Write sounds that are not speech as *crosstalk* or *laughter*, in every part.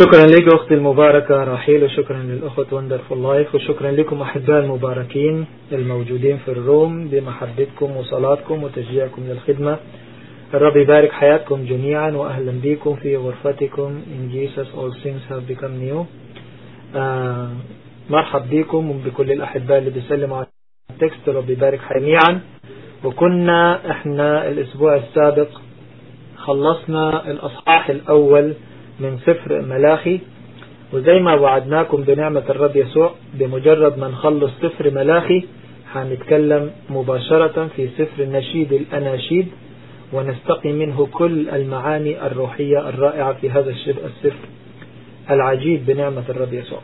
شكرا لك أختي المباركة راحيل وشكرا للأخوة Wonderful Life وشكرا لكم أحباء المباركين الموجودين في ال room بمحبتكم وصلاتكم وتشجيعكم للخدمة. الرب يبارك حياتكم جميعا وأهلا بكم في غرفتكم In Jesus all things have become new. آه مرحب بكم وبكل الأحباء اللي بيسلموا على ال text. الرب يبارك جميعا. وكنا إحنا الأسبوع السابق خلصنا الأصحاح الأول من سفر ملاخي. وزي ما وعدناكم بنعمة الرب يسوع بمجرد ما نخلص سفر ملاخي هنتكلم مباشرة في سفر النشيد الأناشيد ونستقي منه كل المعاني الروحية الرائعة في هذا السفر العجيب بنعمة الرب يسوع.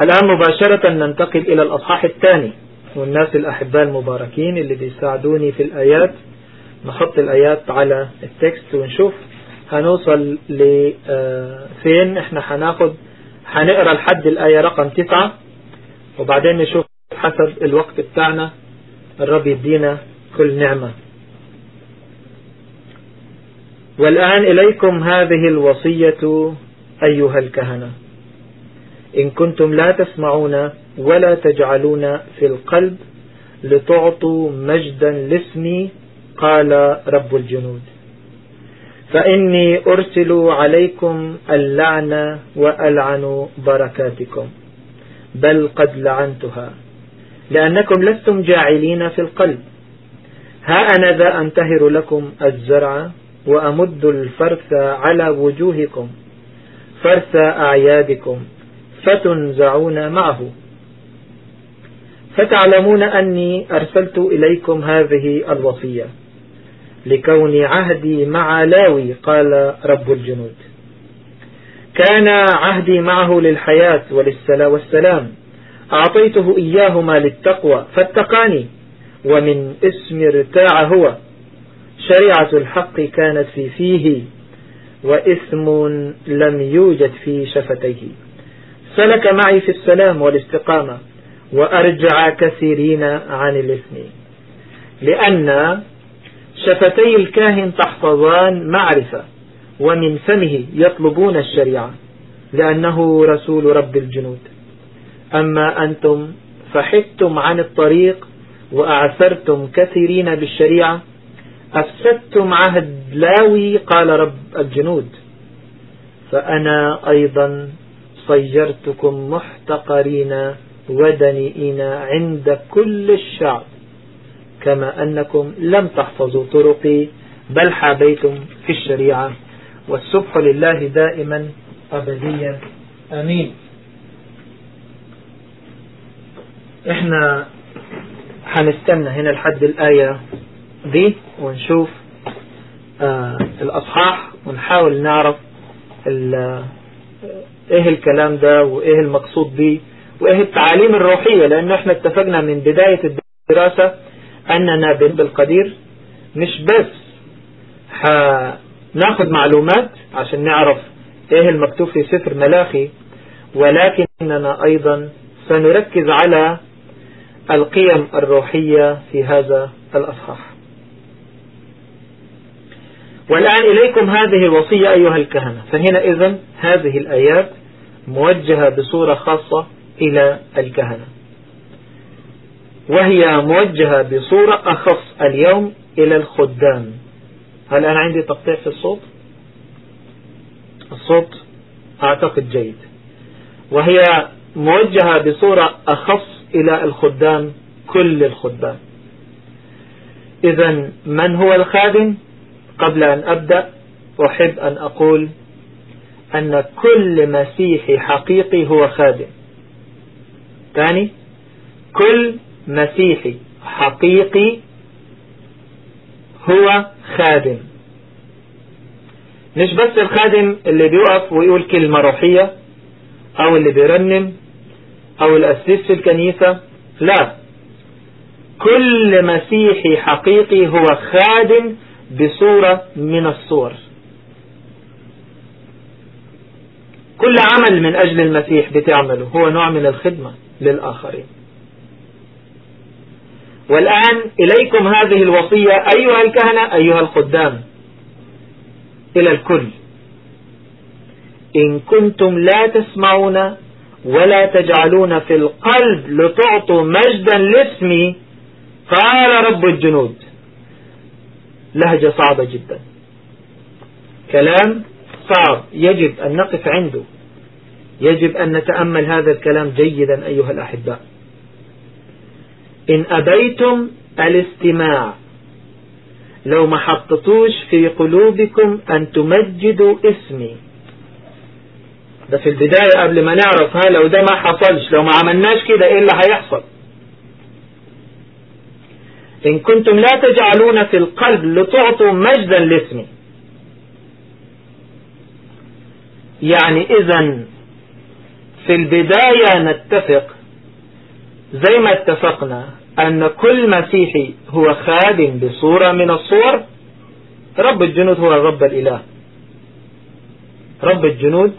الآن مباشرة ننتقل إلى الأصحاح الثاني والناس الأحباء المباركين اللي بيساعدوني في الآيات نحط الآيات على التكست ونشوف هنوصل لفين إحنا هناخد هنقرأ لحد الآية رقم تسعة وبعدين نشوف حسب الوقت بتاعنا. الرب يدينا كل نعمة. والآن إليكم هذه الوصية أيها الكهنة. إن كنتم لا تسمعون ولا تجعلون في القلب لتعطوا مجدا لاسمي قال رب الجنود. فإني أرسل عليكم اللعنة وألعن بركاتكم بل قد لعنتها لأنكم لستم جاعلين في القلب. ها أنا ذا أنتهر لكم الزرع وأمد الفرث على وجوهكم فرث أعيادكم فتنزعون معه. فتعلمون أني أرسلت إليكم هذه الوصية. لكون عهدي مع لاوي قال رب الجنود. كان عهدي معه للحياة والسلام. أعطيته إياهما للتقوى فاتقاني. ومن اسم ارتاع هو. شريعة الحق كانت في فيه وإثم لم يوجد في شفتيه. سلك معي في السلام والاستقامة وأرجع كثيرين عن الإثم. لأن شفتي الكاهن تحفظان معرفة ومن فمه يطلبون الشريعة لأنه رسول رب الجنود. أما أنتم فحدتم عن الطريق وأعثرتم كثيرين بالشريعة أفسدتم عهد لاوي قال رب الجنود. فأنا أيضا صيرتكم محتقرين ودنيئين عند كل الشعب. كما أنكم لم تحفظوا طرقي بل حابيتم في الشريعة. والسبح لله دائما أبديا. أمين. إحنا هنستنى هنا لحد الآية دي ونشوف آه الأصحاح ونحاول نعرف إيه الكلام ده وإيه المقصود به وإيه التعاليم الروحية لأن إحنا اتفقنا من بداية الدراسة أننا بالقدير مش بس هناخد معلومات عشان نعرف إيه المكتوب في سفر ملاخي ولكننا أيضا سنركز على القيم الروحية في هذا الأصحاح. والآن إليكم هذه الوصية أيها الكهنة. فهنا إذن هذه الآيات موجهة بصورة خاصة إلى الكهنة. وهي موجهة بصورة أخص اليوم إلى الخدام. هل أنا عندي تقطيع في الصوت؟ الصوت أعتقد جيد. وهي موجهة بصورة أخص إلى الخدام كل الخدام. إذا من هو الخادم؟ قبل أن أبدأ أحب أن أقول أن كل مسيحي حقيقي هو خادم. ثاني كل مسيحي حقيقي هو خادم. مش بس الخادم اللي بيقف ويقول كلمة روحية أو اللي بيرنم أو الأسيس في الكنيسة لا. كل مسيحي حقيقي هو خادم بصورة من الصور. كل عمل من أجل المسيح بتعمله هو نوع من الخدمة للآخرين. والآن إليكم هذه الوصية أيها الكهنة أيها الخدام. إلى الكل. إن كنتم لا تسمعون ولا تجعلون في القلب لتعطوا مجدا لاسمي قال رب الجنود. لهجة صعبة جدا. كلام صعب. يجب أن نقف عنده. يجب أن نتأمل هذا الكلام جيدا أيها الأحباء. إن أبيتم الاستماع. لو ما حطتوش في قلوبكم أن تمجدوا اسمي. ده في البداية قبل ما نعرف ها لو ده ما حصلش لو ما عملناش كده إيه اللي هيحصل؟ إن كنتم لا تجعلون في القلب لتعطوا مجدا لاسمي. يعني إذا في البداية نتفق زي ما اتفقنا أن كل مسيحي هو خادم بصورة من الصور رب الجنود هو الرب الإله. رب الجنود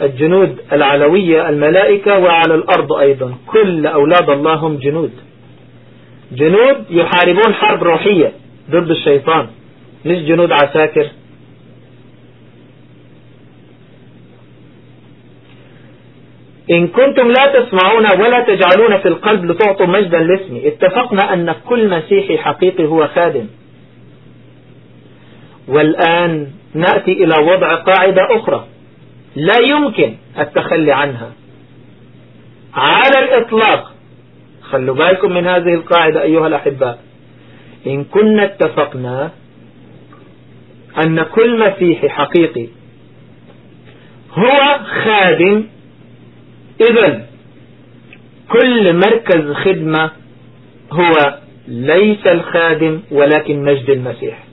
الجنود العلوية الملائكة وعلى الأرض أيضا. كل أولاد الله هم جنود. جنود يحاربون حرب روحية ضد الشيطان مش جنود عساكر. إن كنتم لا تسمعون ولا تجعلون في القلب لتعطوا مجدا لاسمي. اتفقنا أن كل مسيحي حقيقي هو خادم. والآن نأتي إلى وضع قاعدة أخرى لا يمكن التخلي عنها. على الإطلاق خلوا بالكم من هذه القاعدة أيها الأحباء إن كنا اتفقنا أن كل مسيحي حقيقي هو خادم إذا كل مركز خدمة هو ليس الخادم ولكن مجد المسيح.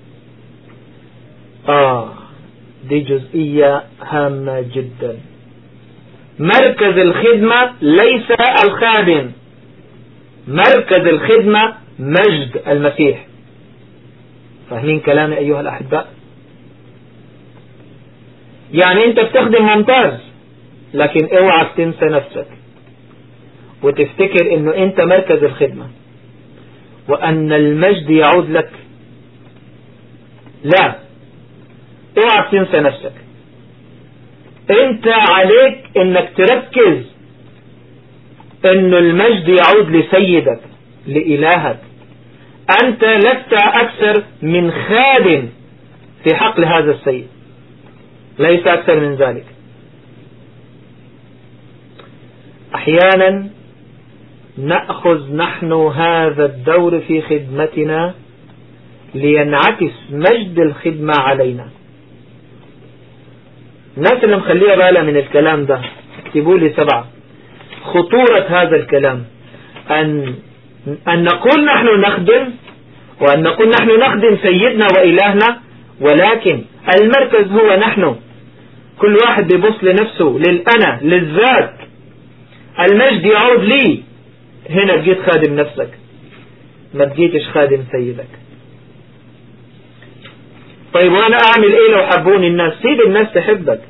آه دي جزئية هامة جدا. مركز الخدمة ليس الخادم. مركز الخدمة مجد المسيح. فاهمين كلامي أيها الأحباء؟ يعني أنت بتخدم ممتاز. لكن اوعى تنسى نفسك. وتفتكر إنه أنت مركز الخدمة. وأن المجد يعود لك. لا. اوعى تنسى نفسك. أنت عليك إنك تركز إنه المجد يعود لسيدك لإلهك. أنت لست أكثر من خادم في حقل هذا السيد. ليس أكثر من ذلك. أحيانا نأخذ نحن هذا الدور في خدمتنا لينعكس مجد الخدمة علينا. الناس اللي مخليها بالها من الكلام ده اكتبوا لي سبعة. خطورة هذا الكلام. أن, أن نقول نحن نخدم وأن نقول نحن نخدم سيدنا وإلهنا ولكن المركز هو نحن. كل واحد بيبص لنفسه للأنا للذات. المجد يعود لي. هنا بجيت خادم نفسك. ما بجيتش خادم سيدك. طيب وأنا أعمل إيه لو حبوني الناس؟ سيد الناس تحبك.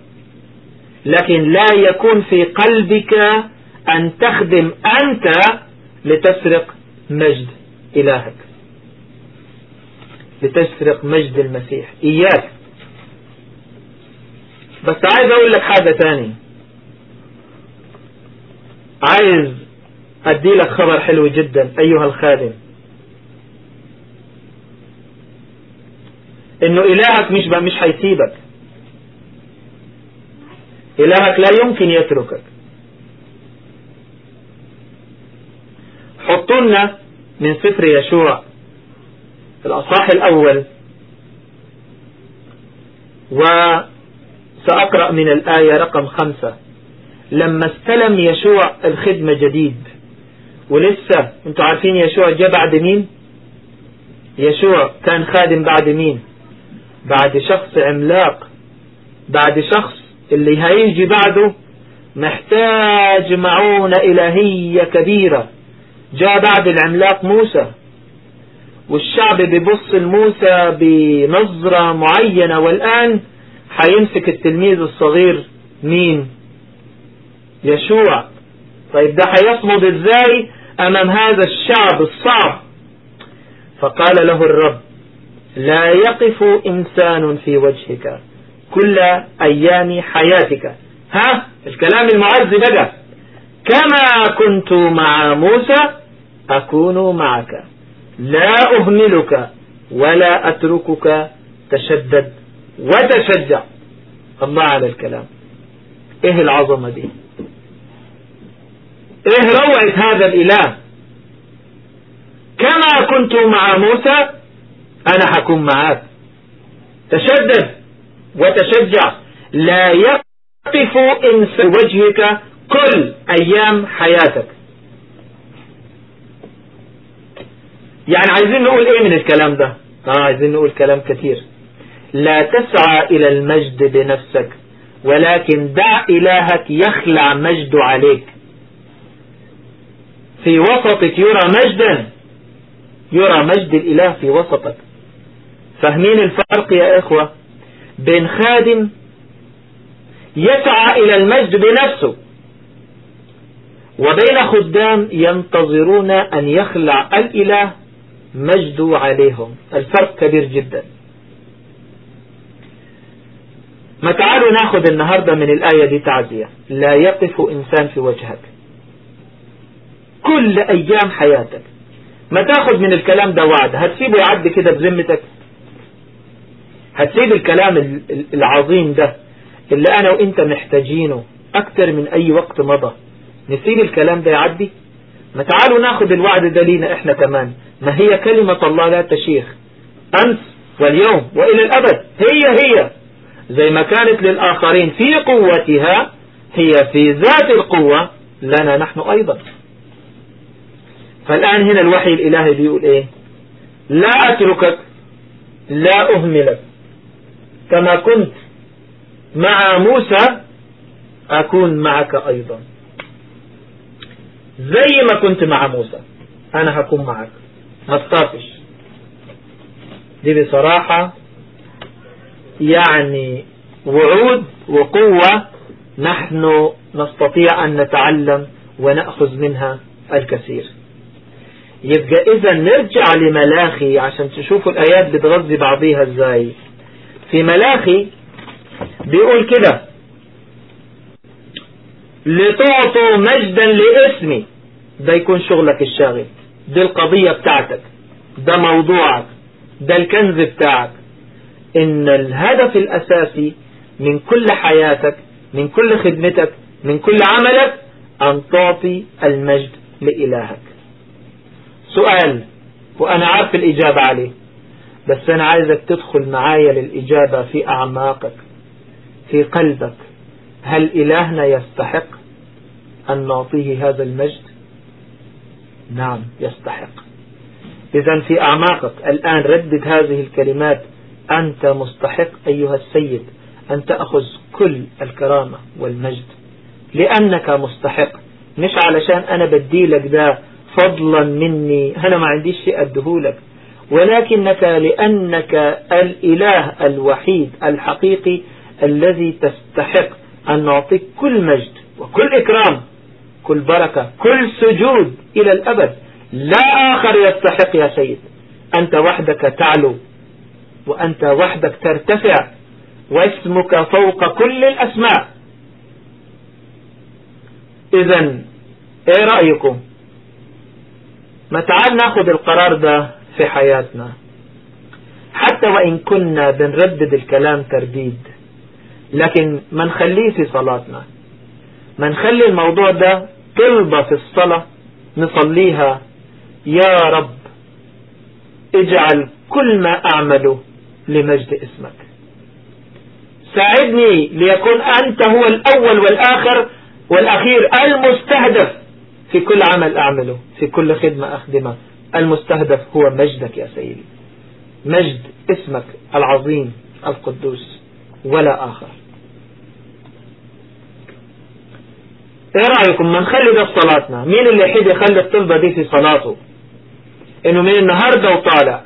لكن لا يكون في قلبك أن تخدم أنت لتسرق مجد إلهك. لتسرق مجد المسيح. إياك. بس عايز أقول لك حاجة تانية عايز أدي لك خبر حلو جدا أيها الخادم. إنه إلهك مش مش هيسيبك إلهك لا يمكن يتركك. حطونا من سفر يشوع في الأصحاح الأول. وسأقرأ من الآية رقم خمسة. لما استلم يشوع الخدمة جديد. ولسه أنتوا عارفين يشوع جاء بعد مين؟ يشوع كان خادم بعد مين؟ بعد شخص عملاق. بعد شخص اللي هيجي بعده محتاج معونة إلهية كبيرة. جاء بعد العملاق موسى. والشعب بيبص لموسى بنظرة معينة. والآن حيمسك التلميذ الصغير مين؟ يشوع. طيب ده هيصمد إزاي أمام هذا الشعب الصعب؟ فقال له الرب لا يقف إنسان في وجهك كل أيام حياتك. ها؟ الكلام المعز بقى كما كنت مع موسى أكون معك. لا أهملك ولا أتركك. تشدد وتشجع. الله على الكلام. إيه العظمة دي؟ إيه روعة هذا الإله؟ كما كنت مع موسى أنا حكون معاك تشدد وتشجع. لا يقف إنس وجهك كل أيام حياتك. يعني عايزين نقول إيه من الكلام ده؟ آه عايزين نقول كلام كثير لا تسعى إلى المجد بنفسك ولكن دع إلهك يخلع مجد عليك. في وسطك يرى مجدا. يرى مجد الإله في وسطك. فاهمين الفرق يا إخوة؟ بين خادم يسعى إلى المجد بنفسه وبين خدام ينتظرون أن يخلع الإله مجد عليهم. الفرق كبير جدا. ما تعالوا ناخذ النهاردة من الآية دي تعزية. لا يقف إنسان في وجهك. كل أيام حياتك. ما تاخذ من الكلام ده وعد. هتسيبه يعدي كده بذمتك؟ هتسيب الكلام العظيم ده اللي أنا وإنت محتاجينه أكتر من أي وقت مضى. نسيب الكلام ده يعدي؟ ما تعالوا ناخذ الوعد ده لينا إحنا كمان. ما هي كلمة الله لا تشيخ. أمس واليوم وإلى الأبد. هي هي. زي ما كانت للآخرين في قوتها هي في ذات القوة لنا نحن أيضا. فالآن هنا الوحي الإلهي بيقول إيه؟ لا أتركك لا أهملك. كما كنت مع موسى أكون معك أيضا. زي ما كنت مع موسى أنا هكون معك. ما تخافش. دي بصراحة يعني وعود وقوة نحن نستطيع أن نتعلم ونأخذ منها الكثير. يبقى إذا نرجع لملاخي عشان تشوفوا الآيات بتغذي بعضيها إزاي. في ملاخي بيقول كده. لتعطوا مجدا لاسمي. ده يكون شغلك الشاغل. دي القضية بتاعتك. ده موضوعك. ده الكنز بتاعك. إن الهدف الأساسي من كل حياتك من كل خدمتك من كل عملك أن تعطي المجد لإلهك. سؤال وأنا عارف الإجابة عليه بس أنا عايزك تدخل معايا للإجابة في أعماقك في قلبك. هل إلهنا يستحق أن نعطيه هذا المجد؟ نعم يستحق. اذا في أعماقك الآن ردد هذه الكلمات. أنت مستحق أيها السيد أن تأخذ كل الكرامة والمجد. لأنك مستحق مش علشان أنا بديلك ده فضلا مني. أنا ما عنديش شيء أدهولك ولكنك لأنك الإله الوحيد الحقيقي الذي تستحق أن نعطيك كل مجد وكل إكرام كل بركة كل سجود إلى الأبد. لا آخر يستحق يا سيد. أنت وحدك تعلو وأنت وحدك ترتفع واسمك فوق كل الأسماء. إذا إيه رأيكم؟ ما تعال ناخذ القرار ده في حياتنا. حتى وإن كنا بنردد الكلام ترديد لكن ما نخليه في صلاتنا. ما نخلي الموضوع ده طلبة في الصلاة نصليها يا رب اجعل كل ما أعمله لمجد اسمك. ساعدني ليكون أنت هو الأول والآخر والأخير المستهدف. في كل عمل أعمله في كل خدمة أخدمه المستهدف هو مجدك يا سيدي. مجد اسمك العظيم القدوس ولا آخر. إيه رأيكم؟ ما نخلي ده في صلاتنا؟ مين اللي يحب يخلي الطلبة دي في صلاته؟ إنه من النهاردة وطالع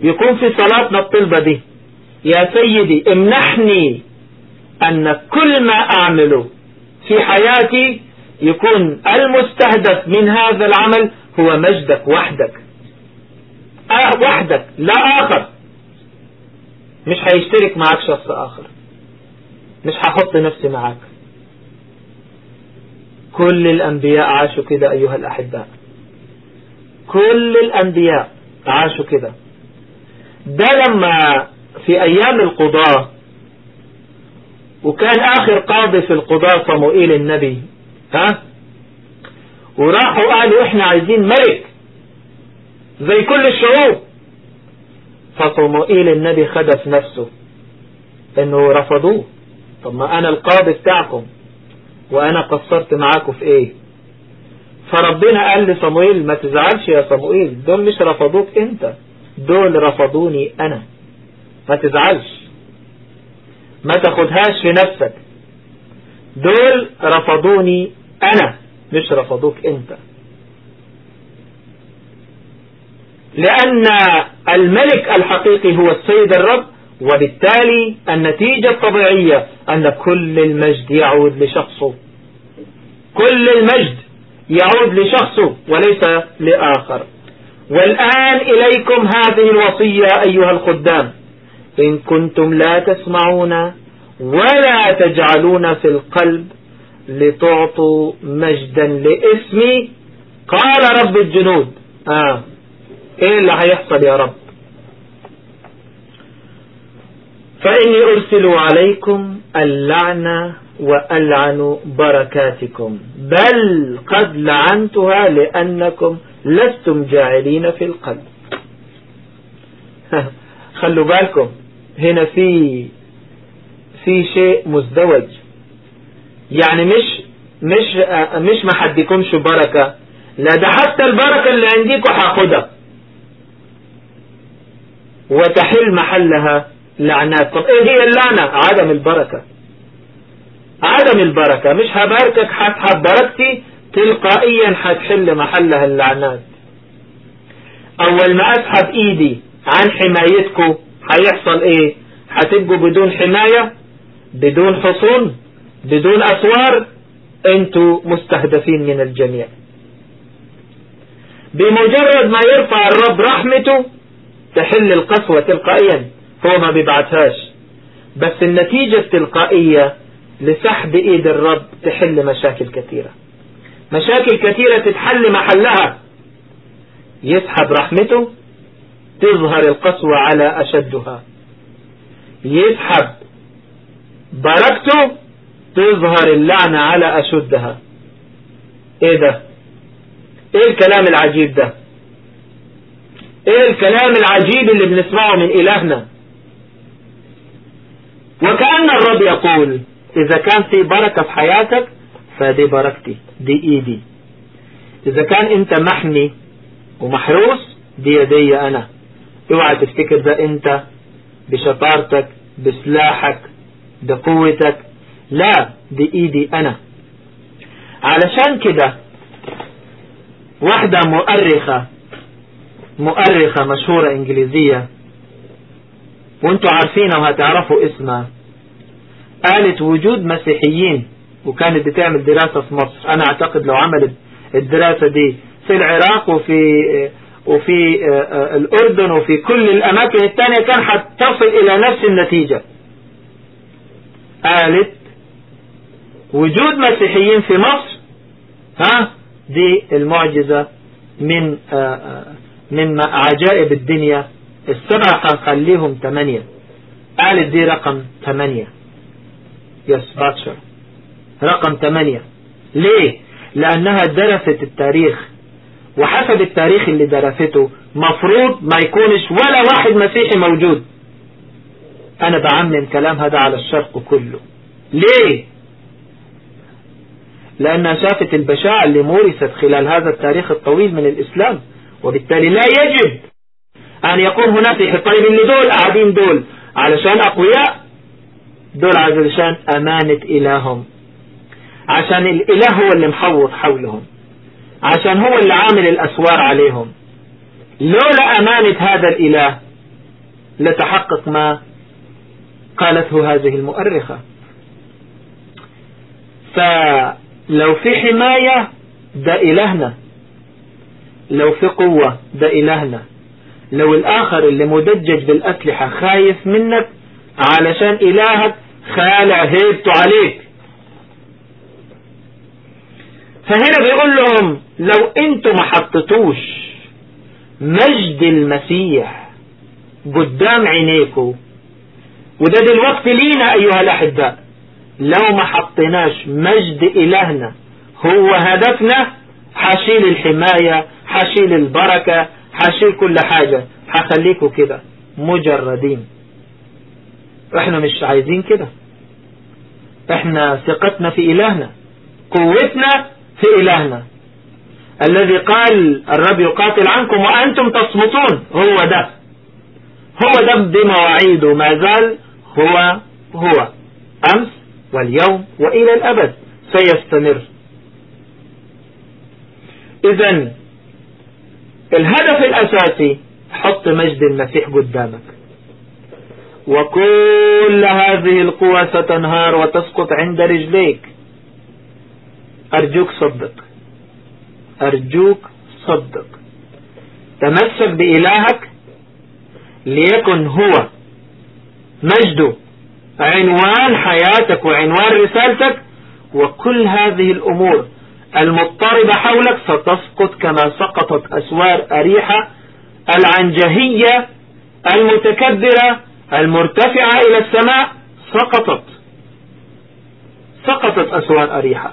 يكون في صلاتنا الطلبة دي. يا سيدي امنحني أن كل ما أعمله في حياتي يكون المستهدف من هذا العمل هو مجدك وحدك. أه وحدك لا آخر. مش هيشترك معك شخص آخر. مش هحط نفسي معك. كل الأنبياء عاشوا كده أيها الأحباء. كل الأنبياء عاشوا كده. ده لما في أيام القضاء وكان آخر قاضي في القضاء صموئيل النبي ها؟ وراحوا قالوا إحنا عايزين ملك زي كل الشعوب. فصموئيل النبي خدف نفسه إنه رفضوه. طب ما أنا القاضي بتاعكم وأنا قصرت معاكم في إيه؟ فربنا قال لصموئيل ما تزعلش يا صموئيل دول مش رفضوك أنت دول رفضوني أنا. ما تزعلش. ما تاخدهاش في نفسك. دول رفضوني أنا مش رفضوك أنت. لأن الملك الحقيقي هو السيد الرب وبالتالي النتيجة الطبيعية أن كل المجد يعود لشخصه. كل المجد يعود لشخصه وليس لآخر. والآن إليكم هذه الوصية أيها الخدام. إن كنتم لا تسمعون ولا تجعلون في القلب لتعطوا مجدا لاسمي قال رب الجنود. آه. إيه اللي هيحصل يا رب؟ فإني أرسل عليكم اللعنة وألعن بركاتكم. بل قد لعنتها لأنكم لستم جاعلين في القلب. *laughs* خلوا بالكم. هنا في في شيء مزدوج. يعني مش مش مش ما حدكمش بركة. لا ده حتى البركة اللي عندكم هاخدها وتحل محلها لعنات طب إيه هي اللعنة؟ عدم البركة. عدم البركة. مش هباركك هتحب بركتي تلقائيا هتحل محلها اللعنات. أول ما أسحب إيدي عن حمايتكم هيحصل إيه؟ هتبقوا بدون حماية؟ بدون حصون بدون أسوار أنتوا مستهدفين من الجميع. بمجرد ما يرفع الرب رحمته تحل القسوة تلقائيا هو ما بيبعتهاش بس النتيجة التلقائية لسحب إيد الرب تحل مشاكل كثيرة. مشاكل كثيرة تتحل محلها. يسحب رحمته تظهر القسوة على أشدها. يسحب بركته تظهر اللعنة على أشدها. إيه ده؟ إيه الكلام العجيب ده؟ إيه الكلام العجيب اللي بنسمعه من إلهنا؟ وكأن الرب يقول إذا كان في بركة في حياتك فدي بركتي دي إيدي. إذا كان أنت محمي ومحروس دي يدي أنا. اوعى تفتكر ده أنت بشطارتك بسلاحك بقوتك لا دي ايدي أنا. علشان كده واحدة مؤرخة مؤرخة مشهورة إنجليزية وانتوا عارفينها وهتعرفوا اسمها قالت وجود مسيحيين وكانت بتعمل دراسة في مصر. أنا أعتقد لو عملت الدراسة دي في العراق وفي وفي الأردن وفي كل الأماكن التانية كان هتصل إلى نفس النتيجة. قالت وجود مسيحيين في مصر ها دي المعجزة من من عجائب الدنيا. السبعة هنخليهم ثمانية قالت دي رقم ثمانية يس باتشر رقم ثمانية ليه؟ لأنها درست التاريخ. وحسب التاريخ اللي درسته مفروض ما يكونش ولا واحد مسيحي موجود. أنا بعمم كلام هذا على الشرق كله. ليه؟ لأنها شافت البشاعة اللي مورست خلال هذا التاريخ الطويل من الإسلام وبالتالي لا يجب أن يكون هناك طيب اللي دول قاعدين دول علشان أقوياء. دول علشان أمانة إلههم. عشان الإله هو اللي محوط حولهم. عشان هو اللي عامل الأسوار عليهم. لولا أمانة هذا الإله لتحقق ما قالته هذه المؤرخة. فلو في حماية ده إلهنا. لو في قوة ده إلهنا. لو الآخر اللي مدجج بالأسلحة خايف منك علشان إلهك خالع هيبته عليك. فهنا بيقول لهم لو أنتوا ما حطيتوش مجد المسيح قدام عينيكم وده دلوقتي لينا أيها الأحباء. لو ما حطيناش مجد إلهنا هو هدفنا حشيل الحماية حشيل البركة حشيل كل حاجة. حخليكوا كده مجردين. إحنا مش عايزين كده. إحنا ثقتنا في إلهنا قوتنا في إلهنا. الذي قال الرب يقاتل عنكم وأنتم تصمتون هو ده. هو ده بمواعيده. ما زال هو هو. أمس واليوم وإلى الأبد سيستمر. اذا الهدف الأساسي حط مجد المسيح قدامك. وكل هذه القوى ستنهار وتسقط عند رجليك. أرجوك صدق. أرجوك صدق. تمسك بإلهك ليكن هو مجده عنوان حياتك وعنوان رسالتك وكل هذه الأمور المضطربة حولك ستسقط كما سقطت أسوار أريحة العنجهية المتكبرة المرتفعة إلى السماء سقطت. سقطت أسوار أريحة.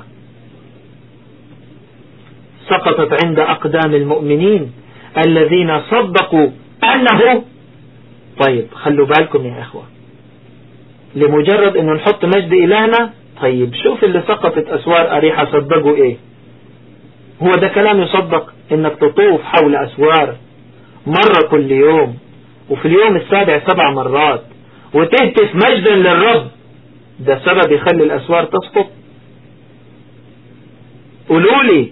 سقطت عند أقدام المؤمنين الذين صدقوا أنه طيب خلوا بالكم يا إخوة. لمجرد أنه نحط مجد إلهنا؟ طيب شوف اللي سقطت أسوار أريحة صدقوا إيه؟ هو ده كلام يصدق إنك تطوف حول أسوار مرة كل يوم وفي اليوم السابع سبع مرات وتهتف مجدا للرب. ده سبب يخلي الأسوار تسقط. قولوا لي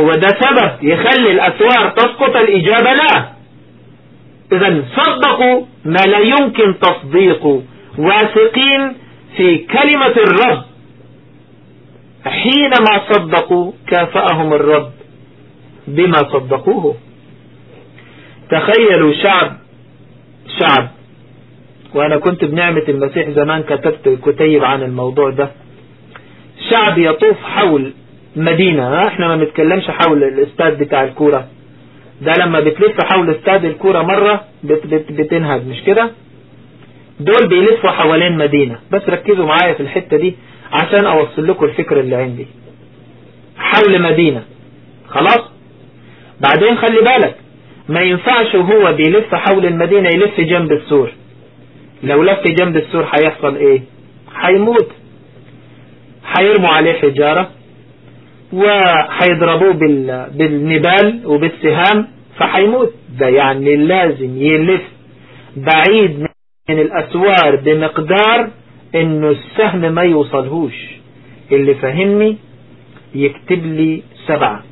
هو ده سبب يخلي الأسوار تسقط؟ الإجابة لا. اذا صدقوا ما لا يمكن تصديقه. واثقين في كلمة الرب. حينما صدقوا كافأهم الرب بما صدقوه. تخيلوا شعب شعب وأنا كنت بنعمة المسيح زمان كتبت كتيب عن الموضوع ده. شعب يطوف حول مدينة إحنا ما بنتكلمش حول الاستاد بتاع الكورة. ده لما بتلف حول استاد الكورة مرة بت بت بتنهج مش كده؟ دول بيلفوا حوالين مدينة. بس ركزوا معايا في الحتة دي عشان أوصل لكم الفكر اللي عندي. حول مدينة. خلاص؟ بعدين خلي بالك ما ينفعش وهو بيلف حول المدينة يلف جنب السور. لو لف جنب السور هيحصل إيه؟ هيموت. هيرموا عليه حجارة وهيضربوه بالنبال وبالسهام فهيموت. ده يعني لازم يلف بعيد الأسوار بمقدار إنه السهم ما يوصلهوش. اللي فهمني يكتب لي سبعة.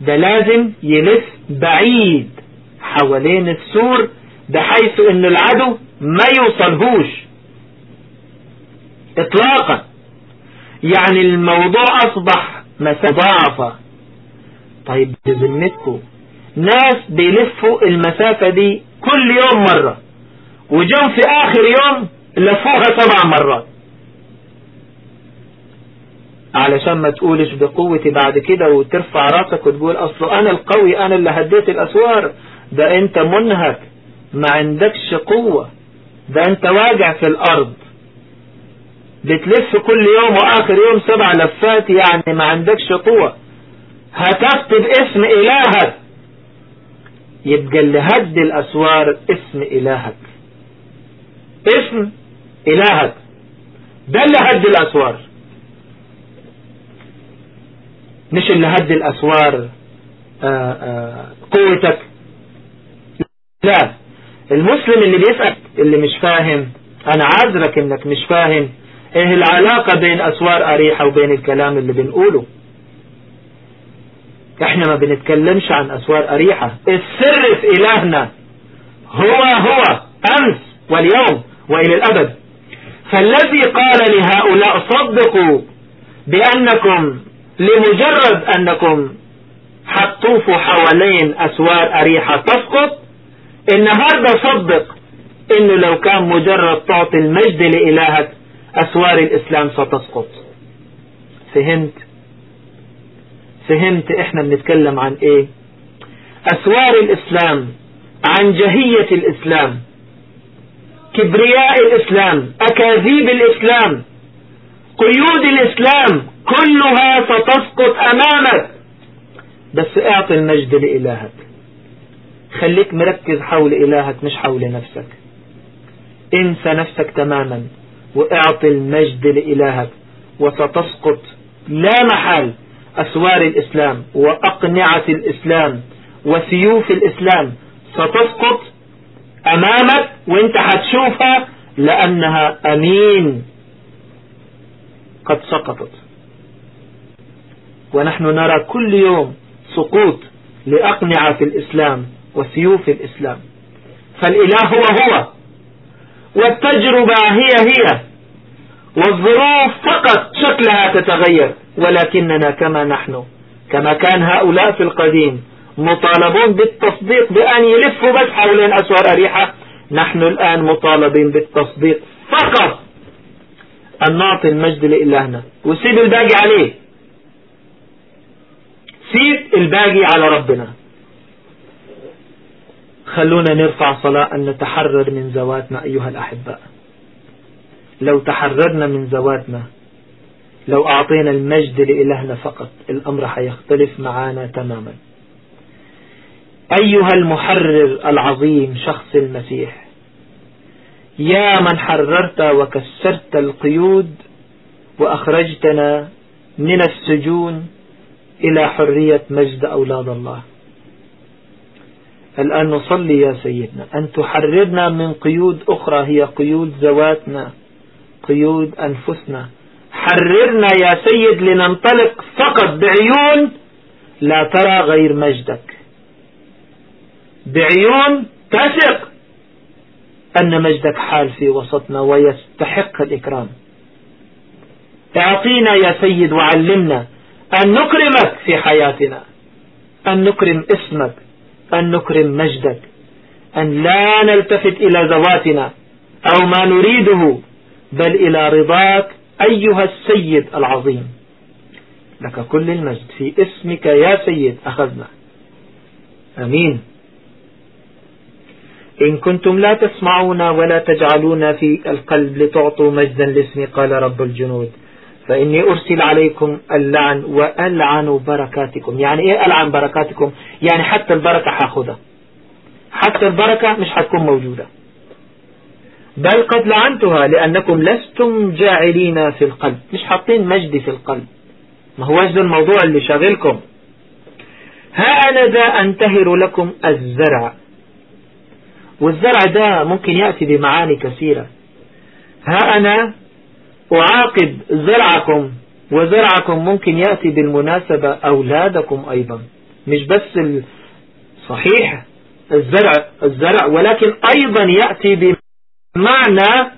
ده لازم يلف بعيد حوالين السور بحيث ان العدو ما يوصلهوش. اطلاقا. يعني الموضوع أصبح مسافة طيب بذمتكم ناس بيلفوا المسافة دي كل يوم مرة. وجم في آخر يوم لفوها سبع مرات. علشان ما تقولش بقوتي بعد كده وترفع راسك وتقول أصله أنا القوي أنا اللي هديت الأسوار. ده أنت منهك ما عندكش قوة. ده أنت واجع في الأرض. بتلف كل يوم وآخر يوم سبع لفات يعني ما عندكش قوة. هتكتب اسم إلهك. يبقى اللي هد الأسوار اسم إلهك. اسم إلهك. ده اللي هد الأسوار. مش اللي هد الأسوار آآ آآ قوتك. لا المسلم اللي بيسأل اللي مش فاهم أنا عذرك إنك مش فاهم. إيه العلاقة بين أسوار أريحة وبين الكلام اللي بنقوله؟ إحنا ما بنتكلمش عن أسوار أريحة. السر في إلهنا هو هو أمس واليوم. وإلى الأبد. فالذي قال لهؤلاء صدقوا بأنكم لمجرد أنكم حطوفوا حوالين أسوار أريحة تسقط النهاردة صدق إنه لو كان مجرد تعطي المجد لإلهك أسوار الإسلام ستسقط. فهمت؟ فهمت إحنا بنتكلم عن إيه؟ أسوار الإسلام عن جهية الإسلام كبرياء الإسلام أكاذيب الإسلام قيود الإسلام كلها ستسقط أمامك. بس أعطي المجد لإلهك. خليك مركز حول إلهك مش حول نفسك. انسى نفسك تماما وأعطي المجد لإلهك. وستسقط لا محال أسوار الإسلام وأقنعة الإسلام وسيوف الإسلام. ستسقط أمامك وانت هتشوفها لأنها أمين قد سقطت. ونحن نرى كل يوم سقوط لأقنعة الإسلام وسيوف الإسلام. فالإله هو هو والتجربة هي هي والظروف فقط شكلها تتغير ولكننا كما نحن كما كان هؤلاء في القديم مطالبون بالتصديق بأن يلفوا بس حوالين أسوار أريحة. نحن الآن مطالبين بالتصديق فقط. أن نعطي المجد لإلهنا. وسيب الباقي عليه. سيب الباقي على ربنا. خلونا نرفع صلاة أن نتحرر من زواتنا أيها الأحباء. لو تحررنا من زواتنا لو أعطينا المجد لإلهنا فقط الأمر حيختلف معانا تماما. أيها المحرر العظيم شخص المسيح يا من حررت وكسرت القيود وأخرجتنا من السجون إلى حرية مجد أولاد الله. الآن نصلي يا سيدنا. أن تحررنا من قيود أخرى هي قيود ذواتنا قيود أنفسنا. حررنا يا سيد لننطلق فقط بعيون لا ترى غير مجدك. بعيون تثق أن مجدك حال في وسطنا ويستحق الإكرام. أعطينا يا سيد وعلمنا أن نكرمك في حياتنا. أن نكرم اسمك. أن نكرم مجدك. أن لا نلتفت إلى ذواتنا أو ما نريده بل إلى رضاك أيها السيد العظيم. لك كل المجد في اسمك يا سيد أخذنا. أمين. إن كنتم لا تسمعون ولا تجعلون في القلب لتعطوا مجدا لاسمي قال رب الجنود. فإني أرسل عليكم اللعن وألعن بركاتكم. يعني إيه ألعن بركاتكم؟ يعني حتى البركة حاخذها حتى البركة مش حتكون موجودة. بل قد لعنتها لأنكم لستم جاعلين في القلب. مش حاطين مجدي في القلب. ما هو ده الموضوع اللي شاغلكم. ها أنا ذا أنتهر لكم الزرع. والزرع ده ممكن يأتي بمعاني كثيرة. ها أنا أعاقب زرعكم وزرعكم ممكن يأتي بالمناسبة أولادكم أيضا. مش بس صحيح الزرع الزرع ولكن أيضا يأتي بمعنى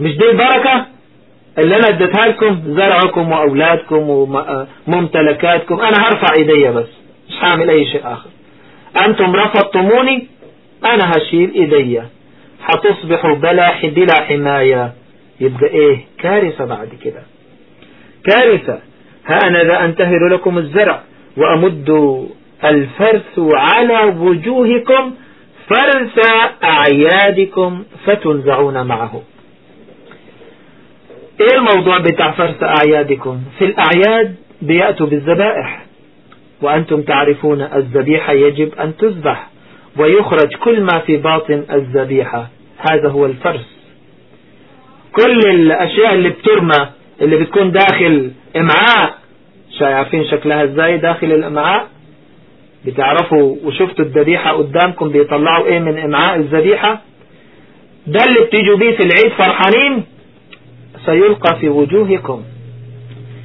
مش دي البركة اللي أنا اديتها لكم؟ زرعكم وأولادكم وممتلكاتكم أنا هرفع إيديا بس. مش هعمل أي شيء آخر. أنتم رفضتموني؟ أنا هشيل إيديا هتصبحوا بلا بلا حماية. يبقى إيه؟ كارثة بعد كده. كارثة. ها أنا ذا أنتهر لكم الزرع وأمد الفرث على وجوهكم فرث أعيادكم فتنزعون معه. إيه الموضوع بتاع فرث أعيادكم؟ في الأعياد بيأتوا بالذبائح. وأنتم تعرفون الذبيحة يجب أن تذبح ويخرج كل ما في باطن الذبيحة. هذا هو الفرس كل الأشياء اللي بترمى اللي بتكون داخل إمعاء شايفين شكلها إزاي داخل الإمعاء؟ بتعرفوا وشفتوا الذبيحة قدامكم بيطلعوا إيه من إمعاء الذبيحة؟ ده اللي بتيجوا بيه في العيد فرحانين؟ سيلقى في وجوهكم.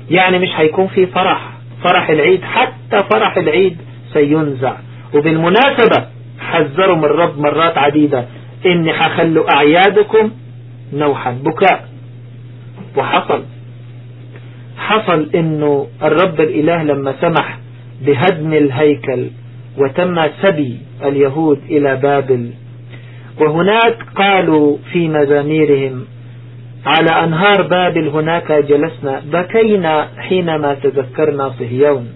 يعني مش هيكون في فرح. فرح العيد حتى فرح العيد سينزع. وبالمناسبة حذروا من الرب مرات عديدة إني حخلوا أعيادكم نوحا بكاء. وحصل. حصل إنه الرب الإله لما سمح بهدم الهيكل وتم سبي اليهود إلى بابل وهناك قالوا في مزاميرهم على أنهار بابل هناك جلسنا بكينا حينما تذكرنا صهيون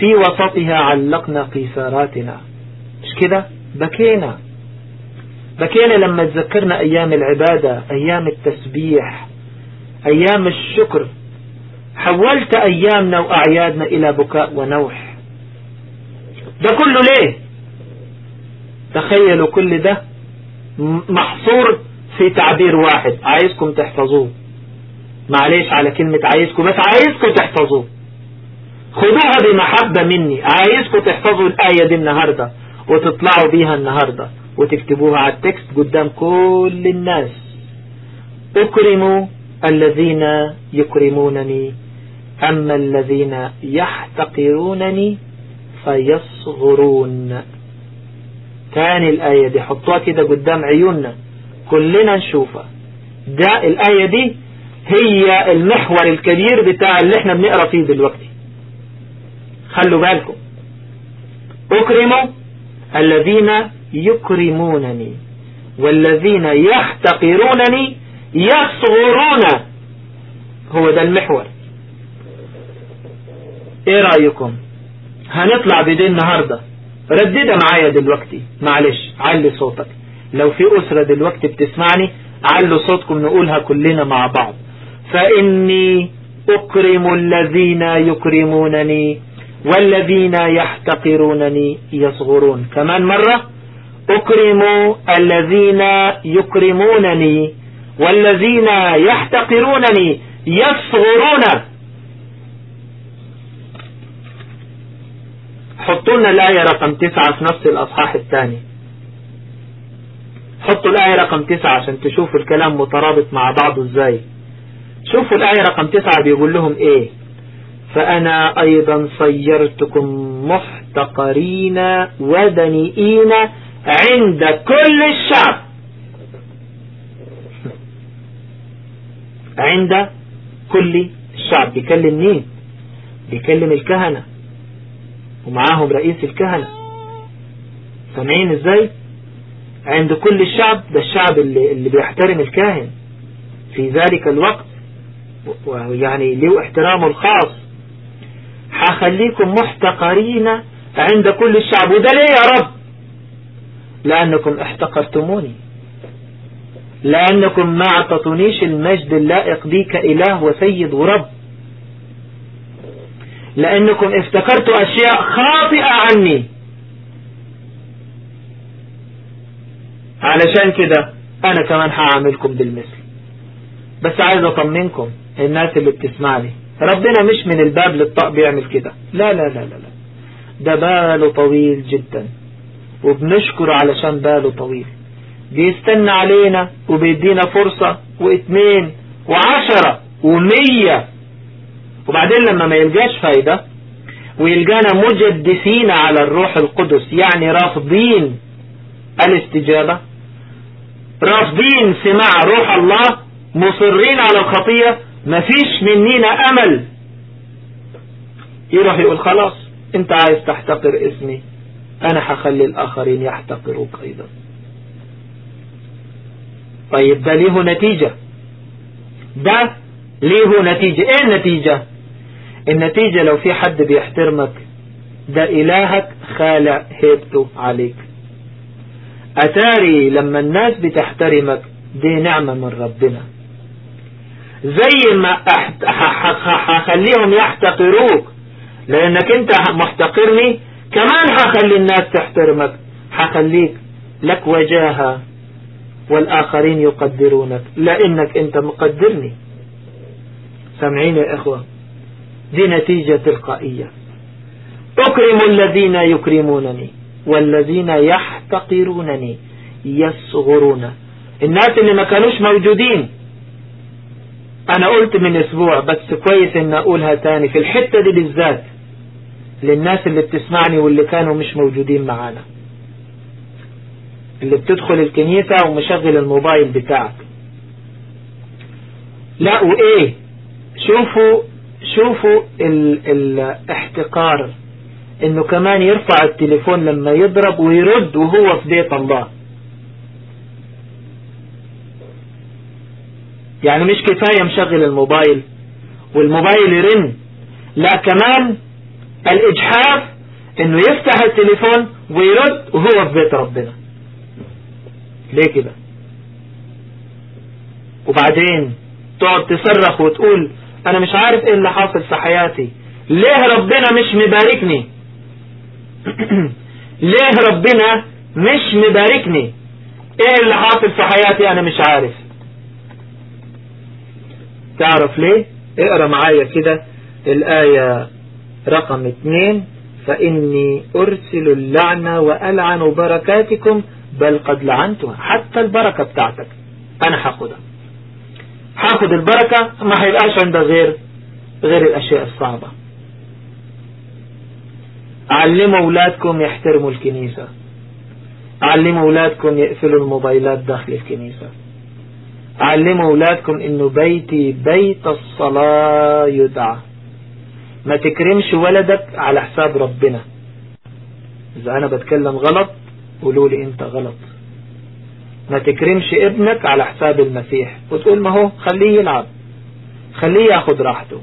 في وسطها علقنا قيثاراتنا مش كده؟ بكينا. بكينا لما تذكرنا أيام العبادة أيام التسبيح أيام الشكر. حولت أيامنا وأعيادنا إلى بكاء ونوح. ده كله ليه؟ تخيلوا كل ده محصور في تعبير واحد. عايزكم تحفظوه. معليش على كلمة عايزكم بس عايزكم تحفظوه. خدوها بمحبة مني. عايزكم تحفظوا الآية دي النهاردة وتطلعوا بيها النهاردة وتكتبوها على التكست قدام كل الناس. أكرموا الذين يكرمونني. أما الذين يحتقرونني فيصغرون. تاني الآية دي حطوها كده قدام عيوننا. كلنا نشوفها. ده الآية دي هي المحور الكبير بتاع اللي إحنا بنقرأ فيه دلوقتي. خلوا بالكم. أكرموا الذين يكرمونني والذين يحتقرونني يصغرون. هو ده المحور. إيه رأيكم؟ هنطلع بدي النهاردة. رددها معايا دلوقتي. معلش علي صوتك. لو في أسرة دلوقتي بتسمعني علوا صوتكم نقولها كلنا مع بعض. فإني أكرم الذين يكرمونني والذين يحتقرونني يصغرون. كمان مرة أكرم الذين يكرمونني والذين يحتقرونني يصغرون. حطوا لنا الآية رقم تسعة في نفس الأصحاح الثاني. حطوا الآية رقم تسعة عشان تشوفوا الكلام مترابط مع بعضه إزاي. شوفوا الآية رقم تسعة بيقول لهم إيه؟ فأنا أيضا صيرتكم محتقرين ودنيئين عند كل الشعب. *laughs* عند كل الشعب. بيكلم مين؟ بيكلم الكهنة. ومعاهم رئيس الكهنة. سامعين إزاي؟ عند كل الشعب ده الشعب اللي, اللي بيحترم الكاهن. في ذلك الوقت ويعني له احترامه الخاص. هخليكم محتقرين عند كل الشعب. وده ليه يا رب؟ لأنكم احتقرتموني. لأنكم ما اعطتونيش المجد اللائق بي كإله وسيد ورب. لأنكم افتكرتوا أشياء خاطئة عني. علشان كده أنا كمان هعملكم بالمثل. بس عايز أطمنكم الناس اللي بتسمعني ربنا مش من الباب للطاق بيعمل كده. لا لا لا لا لا. ده باله طويل جدا. وبنشكره علشان باله طويل. بيستنى علينا وبيدينا فرصة واثنين وعشرة ومية. وبعدين لما ما يلقاش فايدة ويلقانا مجدسين على الروح القدس يعني رافضين الاستجابة رافضين سماع روح الله مصرين على الخطية مفيش منينا أمل. يروح يقول خلاص أنت عايز تحتقر اسمي أنا هخلي الآخرين يحتقروك أيضا. طيب ده ليه نتيجة؟ ده ليه نتيجة؟ إيه النتيجة؟ النتيجة لو في حد بيحترمك ده إلهك خالع هيبته عليك. أتاري لما الناس بتحترمك دي نعمة من ربنا. زي ما هخليهم يحتقروك. لأنك أنت محتقرني كمان هخلي الناس تحترمك. هخليك لك وجاهة والآخرين يقدرونك لأنك أنت مقدرني. سامعين يا إخوة؟ دي نتيجة تلقائية. أكرم الذين يكرمونني. والذين يحتقرونني يصغرون. الناس اللي ما كانوش موجودين. أنا قلت من أسبوع بس كويس إن أقولها تاني في الحتة دي بالذات للناس اللي بتسمعني واللي كانوا مش موجودين معانا. اللي بتدخل الكنيسة ومشغل الموبايل بتاعك. لا وإيه؟ شوفوا شوفوا ال الاحتقار. إنه كمان يرفع التليفون لما يضرب ويرد وهو في بيت الله. يعني مش كفاية مشغل الموبايل. والموبايل يرن. لا كمان الإجحاف إنه يفتح التليفون ويرد وهو في بيت ربنا. ليه كده؟ وبعدين تقعد تصرخ وتقول أنا مش عارف إيه اللي حاصل في حياتي. ليه ربنا مش مباركني؟ *coughs* ليه ربنا مش مباركني؟ إيه اللي حاصل في حياتي أنا مش عارف. تعرف ليه؟ اقرأ معايا كده الآية رقم اتنين. فإني أرسل اللعنة وألعن بركاتكم بل قد لعنتها حتى البركة بتاعتك. أنا هاخدها هاخد البركة ما هيبقاش عندها غير غير الأشياء الصعبة. علموا أولادكم يحترموا الكنيسة. علموا أولادكم يقفلوا الموبايلات داخل الكنيسة. علموا أولادكم إنه بيتي بيت الصلاة يدعى. ما تكرمش ولدك على حساب ربنا. إذا أنا بتكلم غلط قولوا لي أنت غلط. ما تكرمش ابنك على حساب المسيح. وتقول ما هو خليه يلعب. خليه ياخد راحته.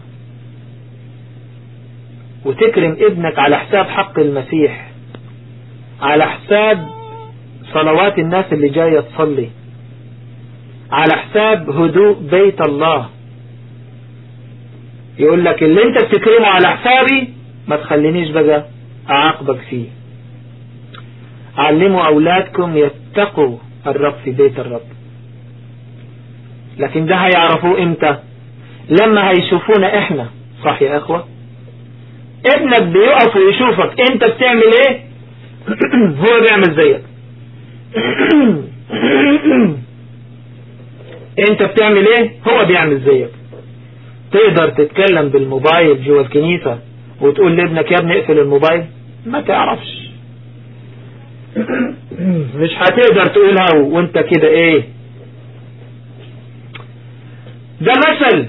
وتكرم ابنك على حساب حق المسيح على حساب صلوات الناس اللي جاية تصلي على حساب هدوء بيت الله. يقول لك اللي انت بتكرمه على حسابي ما تخلينيش بقى أعاقبك فيه. علموا أولادكم يتقوا الرب في بيت الرب. لكن ده هيعرفوه إمتى؟ لما هيشوفونا إحنا. صح يا إخوة؟ ابنك بيقف ويشوفك انت بتعمل إيه؟ *clears throat* هو بيعمل زيك. *clears throat* انت بتعمل إيه؟ هو بيعمل زيك. تقدر تتكلم بالموبايل جوه الكنيسة وتقول لابنك يا ابني اقفل الموبايل. ما تعرفش. *clears throat* مش هتقدر تقولها وانت كده إيه؟ ده مثل.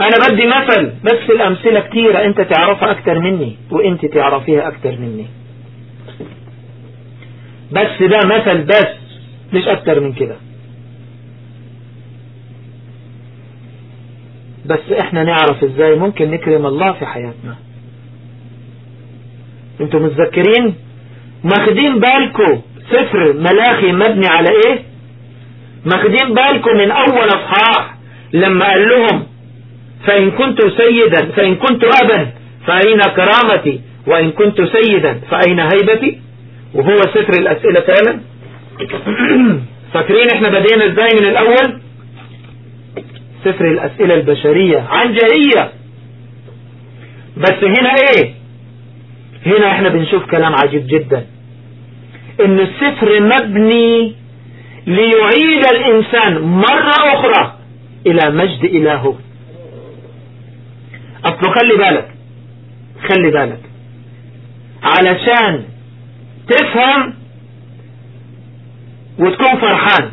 أنا بدي مثل بس الأمثلة كتيرة أنت تعرفها أكتر مني وأنت تعرفيها أكتر مني. بس ده مثل بس مش أكتر من كده. بس إحنا نعرف إزاي ممكن نكرم الله في حياتنا. أنتوا متذكرين؟ ماخدين بالكم سفر ملاخي مبني على إيه؟ ماخدين بالكم من أول أصحاح لما قال لهم فإن كنت سيدا فإن كنت أبا فأين كرامتي؟ وإن كنت سيدا فأين هيبتي؟ وهو سفر الأسئلة فعلا. *clears throat* فاكرين إحنا بدينا إزاي من الأول؟ سفر الأسئلة البشرية. عن جهية بس هنا إيه؟ هنا إحنا بنشوف كلام عجيب جدا. إن السفر مبني ليعيد الإنسان مرة أخرى إلى مجد إلهه. اصله خلي بالك. خلي بالك. علشان تفهم وتكون فرحان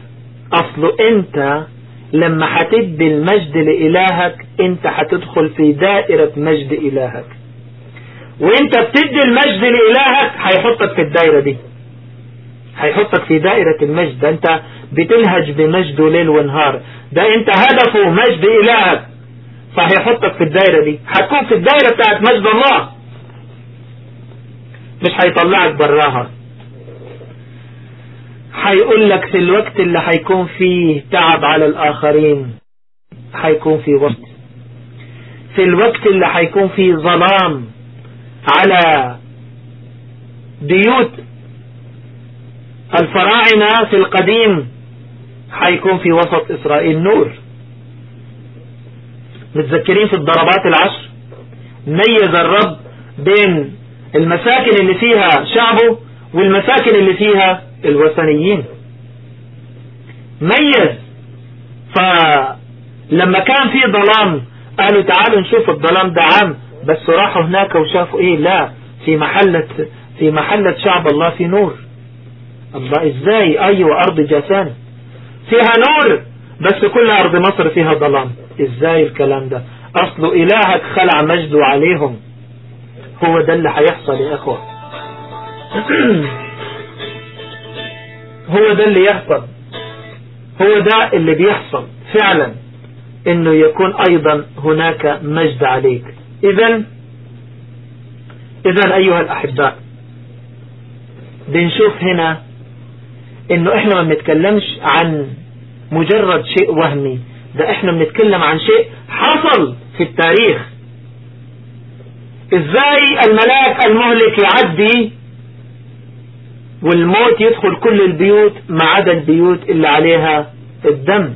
اصله أنت لما هتدي المجد لإلهك أنت هتدخل في دائرة مجد إلهك. وأنت بتدي المجد لإلهك هيحطك في الدائرة دي. هيحطك في دائرة المجد. ده أنت بتلهج بمجده ليل ونهار. ده أنت هدفه مجد إلهك. فهيحطك في الدائرة دي. هتكون في الدائرة بتاعت مجد الله. مش هيطلعك براها. هيقول لك في الوقت اللي هيكون فيه تعب على الآخرين هيكون في وقت في الوقت اللي هيكون فيه ظلام على بيوت الفراعنة في القديم هيكون في وسط إسرائيل. نور. متذكرين في الضربات العشر؟ ميز الرب بين المساكن اللي فيها شعبه والمساكن اللي فيها الوثنيين. ميز. فلما كان في ظلام قالوا تعالوا نشوف الظلام ده عام بس راحوا هناك وشافوا إيه؟ لا في محلة في محلة شعب الله في نور. الله إزاي؟ أيوه أرض جاسان فيها نور بس كل أرض مصر فيها ظلام. إزاي الكلام ده؟ اصله إلهك خلع مجده عليهم. هو ده اللي هيحصل يا إخوة. *clears throat* هو ده اللي يحصل. هو ده اللي بيحصل فعلا إنه يكون أيضا هناك مجد عليك. اذا اذا أيها الأحباء بنشوف هنا إنه إحنا ما بنتكلمش عن مجرد شيء وهمي. ده إحنا بنتكلم عن شيء حصل في التاريخ. إزاي الملاك المهلك يعدي والموت يدخل كل البيوت ما عدا البيوت اللي عليها الدم.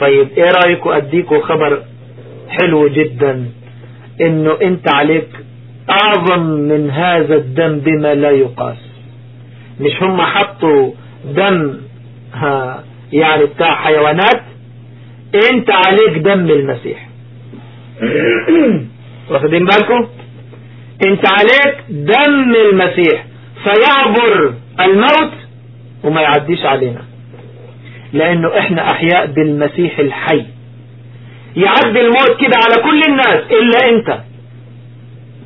طيب إيه رايكم اديكم خبر حلو جدا إنه انت عليك أعظم من هذا الدم بما لا يقاس. مش هم حطوا دم ها يعني بتاع حيوانات انت عليك دم المسيح. *clears throat* واخدين بالكم؟ انت عليك دم المسيح. فيعبر الموت وما يعديش علينا. لأنه إحنا أحياء بالمسيح الحي. يعدي الموت كده على كل الناس إلا أنت.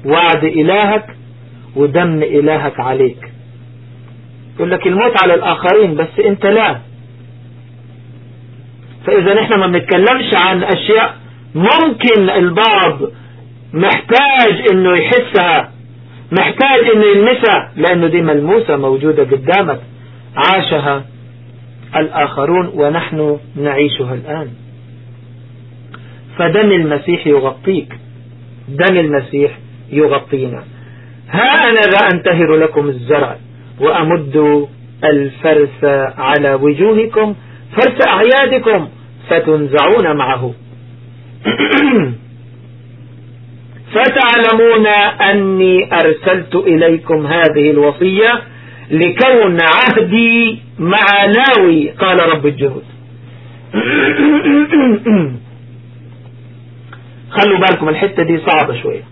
وعد إلهك ودم إلهك عليك. يقول لك الموت على الآخرين بس أنت لا. فإذا إحنا ما بنتكلمش عن أشياء ممكن البعض محتاج إنه يحسها محتاج إنه يلمسها لأنه دي ملموسة موجودة قدامك عاشها الآخرون ونحن نعيشها الآن. فدم المسيح يغطيك دم المسيح يغطينا. ها أنا ذا أنتهر لكم الزرع وأمد الفرث على وجوهكم فرث أعيادكم فتنزعون معه. *clears throat* فتعلمون أني أرسلت إليكم هذه الوصية لكون عهدي مع لاوي قال رب الجنود *clears throat* خلوا بالكم الحتة دي صعبة شوية.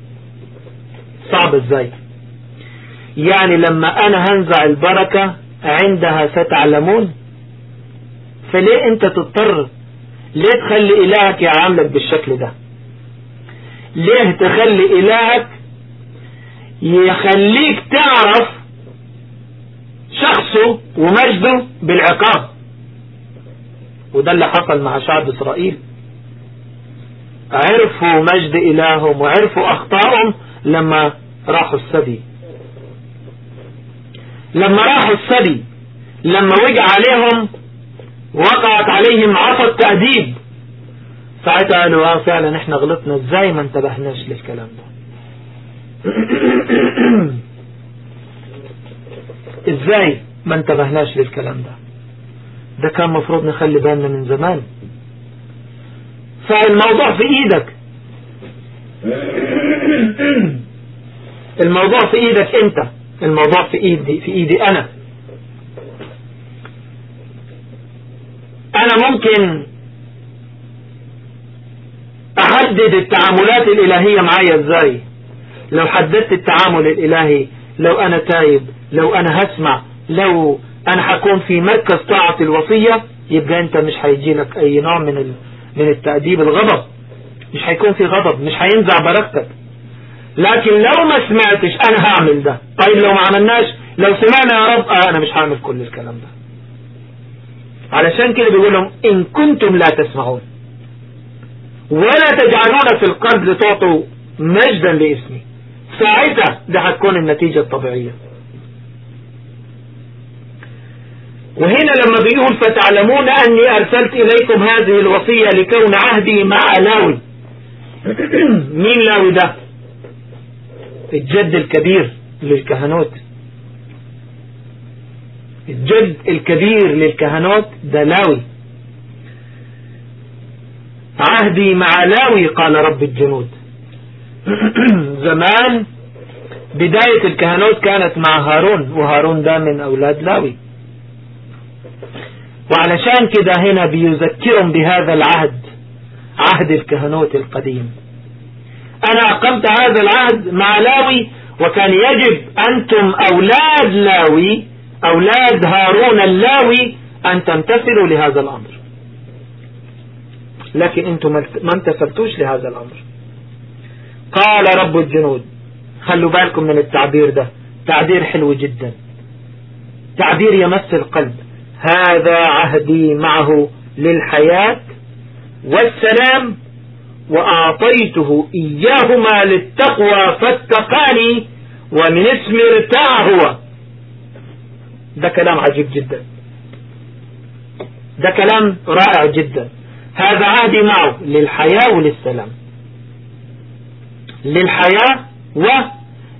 صعبة إزاي؟ يعني لما أنا هنزع البركة عندها ستعلمون فليه انت تضطر؟ ليه تخلي إلهك يعاملك بالشكل ده؟ ليه تخلي إلهك يخليك تعرف شخصه ومجده بالعقاب؟ وده اللي حصل مع شعب إسرائيل. عرفوا مجد إلههم وعرفوا أخطائهم لما راحوا السبي لما راحوا السبي لما وقع عليهم وقعت عليهم عصا التأديب. ساعتها قالوا آه فعلا إحنا غلطنا إزاي ما انتبهناش للكلام ده؟ *coughs* إزاي ما انتبهناش للكلام ده؟ ده كان مفروض نخلي بالنا من زمان. فالموضوع في إيدك. *coughs* الموضوع في إيدك أنت. الموضوع في إيدي في إيدي أنا. أنا ممكن أحدد التعاملات الإلهية معايا إزاي؟ لو حددت التعامل الإلهي لو أنا تايب لو أنا هسمع لو أنا حكون في مركز طاعة الوصية يبقى أنت مش هيجي لك أي نوع من. من التأديب الغضب. مش هيكون في غضب مش هينزع بركتك. لكن لو ما سمعتش أنا هعمل ده. طيب لو ما عملناش لو سمعنا يا رب آه أنا مش هعمل كل الكلام ده. علشان كده بيقول لهم إن كنتم لا تسمعون. ولا تجعلون في القلب لتعطوا مجدا لاسمي. ساعتها ده هتكون النتيجة الطبيعية. وهنا لما بيقول فتعلمون أني أرسلت إليكم هذه الوصية لكون عهدي مع لاوي. *clears throat* مين لاوي ده؟ الجد الكبير للكهنوت. الجد الكبير للكهنوت ده لاوي. عهدي مع لاوي قال رب الجنود. *clears throat* زمان بداية الكهنوت كانت مع هارون وهارون ده من أولاد لاوي. وعلشان كده هنا بيذكرهم بهذا العهد عهد الكهنوت القديم. أنا أقمت هذا العهد مع لاوي وكان يجب أنتم أولاد لاوي أولاد هارون اللاوي أن تمتثلوا لهذا الأمر. لكن أنتم ما امتثلتوش لهذا الأمر. قال رب الجنود خلوا بالكم من التعبير ده. تعبير حلو جدا. تعبير يمس القلب. هذا عهدي معه للحياة والسلام وأعطيته إياهما للتقوى فاتقاني ومن اسم ارتاع هو. ده كلام عجيب جدا. ده كلام رائع جدا. هذا عهدي معه للحياة وللسلام. للحياة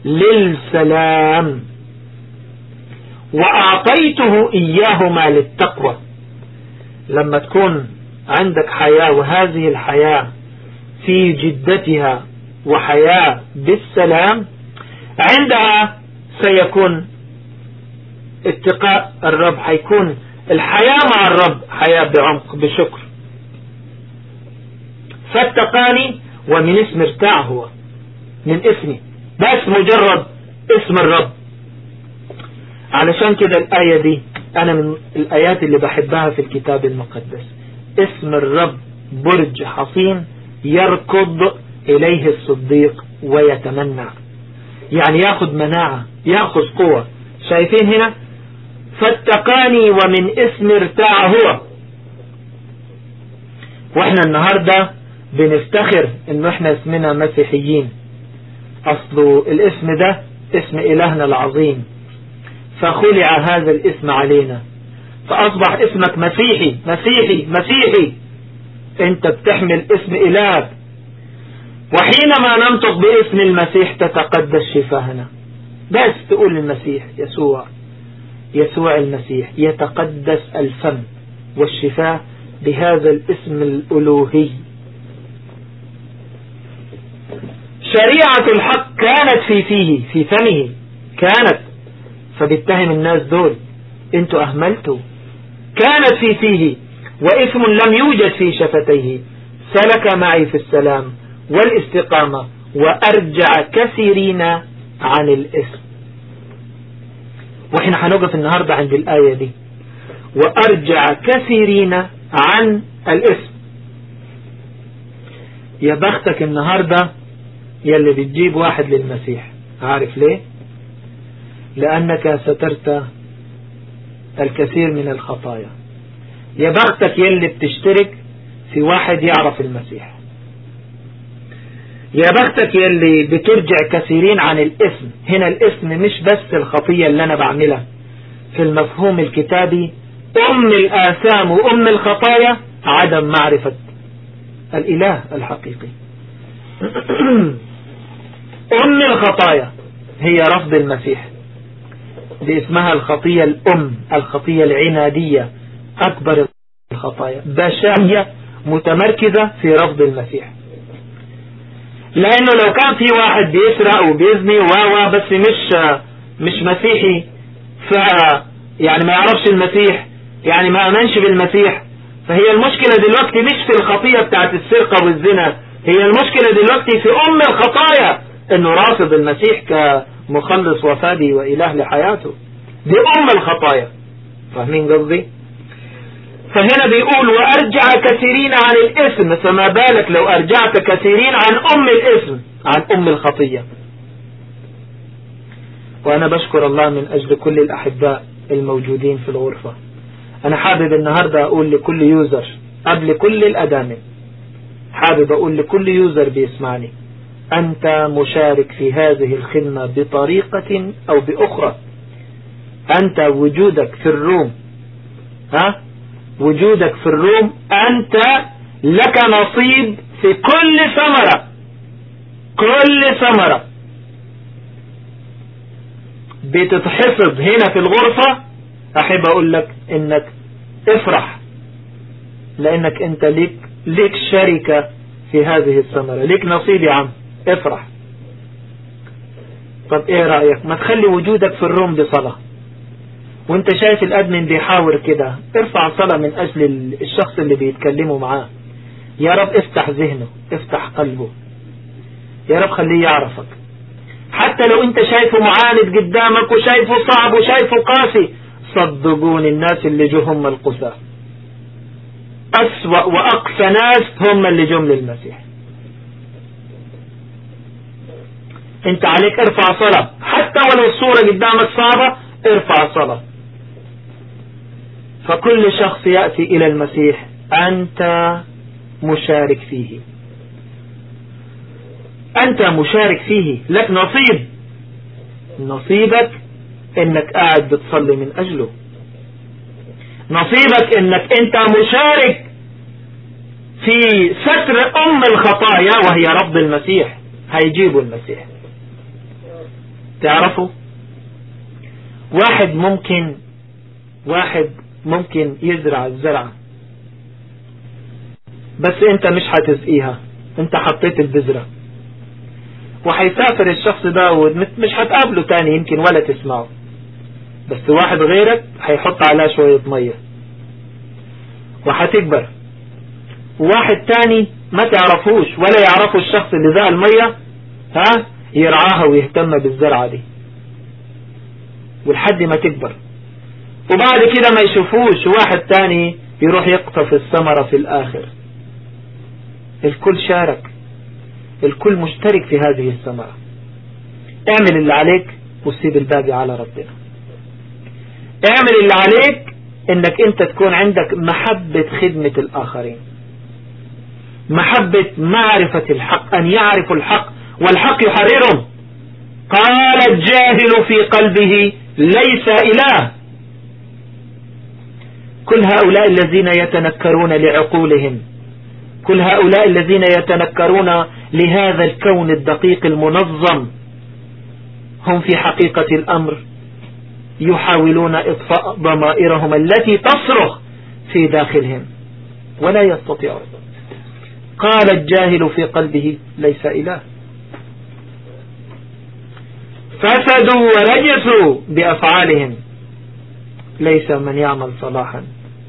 وللسلام وأعطيته إياهما للتقوى. لما تكون عندك حياة وهذه الحياة في جدتها وحياة بالسلام عندها سيكون اتقاء الرب حيكون الحياة مع الرب حياة بعمق بشكر. فاتقاني ومن اسم ارتاع هو من اسمي. بس مجرد اسم الرب. علشان كده الآية دي أنا من الآيات اللي بحبها في الكتاب المقدس. اسم الرب برج حصين يركض إليه الصديق ويتمنع يعني ياخد مناعة ياخذ قوة. شايفين هنا؟ فاتقاني ومن اسم ارتاع هو. وإحنا النهاردة بنفتخر انه إحنا اسمنا مسيحيين. اصل الاسم ده اسم إلهنا العظيم. فخلع هذا الاسم علينا. فأصبح اسمك مسيحي مسيحي مسيحي. انت بتحمل اسم إلهك. وحينما ننطق باسم المسيح تتقدس شفاهنا. بس تقول المسيح يسوع. يسوع المسيح يتقدس الفم والشفاء بهذا الاسم الألوهي. شريعة الحق كانت في فيه في فمه. كانت. فبيتهم الناس دول أنتوا أهملتوا. كانت في فيه وإثم لم يوجد في شفتيه. سلك معي في السلام والاستقامة وأرجع كثيرين عن الإثم. وإحنا هنقف النهاردة عند الآية دي. وأرجع كثيرين عن الإثم. يا بختك النهاردة يلي بتجيب واحد للمسيح. عارف ليه؟ لأنك سترت الكثير من الخطايا. يا بختك يلي بتشترك في واحد يعرف المسيح. يا بختك يلي بترجع كثيرين عن الاسم. هنا الاسم مش بس الخطية اللي أنا بعملها. في المفهوم الكتابي أم الآثام وأم الخطايا عدم معرفة الإله الحقيقي. *clears throat* أم الخطايا هي رفض المسيح. دي اسمها الخطية الأم الخطية العنادية أكبر الخطايا. بشعية متمركزة في رفض المسيح. لأنه لو كان في واحد بيسرق وبيزني و بس مش مش مسيحي ف يعني ما يعرفش المسيح يعني ما آمنش بالمسيح. فهي المشكلة دلوقتي مش في الخطية بتاعت السرقة والزنا هي المشكلة دلوقتي في أم الخطايا إنه رافض المسيح كمخلص وفادي وإله لحياته. دي أم الخطايا. فاهمين قصدي؟ فهنا بيقول وأرجع كثيرين عن الاسم فما بالك لو أرجعت كثيرين عن أم الاسم عن أم الخطية. وأنا بشكر الله من أجل كل الأحباء الموجودين في الغرفة. أنا حابب النهاردة أقول لكل user قبل كل ال admin حابب أقول لكل user بيسمعني أنت مشارك في هذه الخدمة بطريقة أو بأخرى. أنت وجودك في ال room ها؟ وجودك في ال room أنت لك نصيب في كل ثمرة. كل ثمرة. بتتحفظ هنا في الغرفة أحب أقول لك إنك افرح لأنك أنت ليك ليك شركة في هذه الثمرة. ليك نصيب يا عم افرح. طب إيه رأيك؟ ما تخلي وجودك في الروم بصلاة وانت شايف الأدمن بيحاور كده ارفع صلاة من أجل الشخص اللي بيتكلموا معاه. يا رب افتح ذهنه افتح قلبه. يا رب خليه يعرفك. حتى لو انت شايفه معاند قدامك وشايفه صعب وشايفه قاسي صدقوني الناس اللي جو هم القساة أسوأ وأقسى ناس هم اللي جم للمسيح. انت عليك ارفع صلاة. حتى ولو الصورة قدامك صعبة ارفع صلاة. فكل شخص يأتي إلى المسيح أنت مشارك فيه. أنت مشارك فيه لك نصيب. نصيبك إنك قاعد بتصلي من أجله. نصيبك إنك أنت مشارك في ستر أم الخطايا وهي رب المسيح. هيجيبوا المسيح. تعرفوا؟ واحد ممكن واحد ممكن يزرع الزرعة. بس انت مش هتسقيها. انت حطيت البذرة. وحيسافر الشخص ده ومش هتقابله تاني يمكن ولا تسمعه. بس واحد غيرك هيحط عليها شوية مية. وهتكبر. وواحد تاني ما تعرفوش ولا يعرفوا الشخص اللي ذا المية ها يرعاها ويهتم بالزرعة دي. ولحد ما تكبر. وبعد كده ما يشوفوش واحد تاني يروح يقطف الثمرة في الآخر. الكل شارك. الكل مشترك في هذه الثمرة. اعمل اللي عليك وسيب الباقي على ربنا. اعمل اللي عليك إنك أنت تكون عندك محبة خدمة الآخرين. محبة معرفة الحق أن يعرفوا الحق والحق يحررهم. قال الجاهل في قلبه ليس إله. كل هؤلاء الذين يتنكرون لعقولهم كل هؤلاء الذين يتنكرون لهذا الكون الدقيق المنظم هم في حقيقة الأمر يحاولون إطفاء ضمائرهم التي تصرخ في داخلهم ولا يستطيعون قال الجاهل في قلبه ليس إله. فسدوا ورجسوا بأفعالهم. ليس من يعمل صلاحا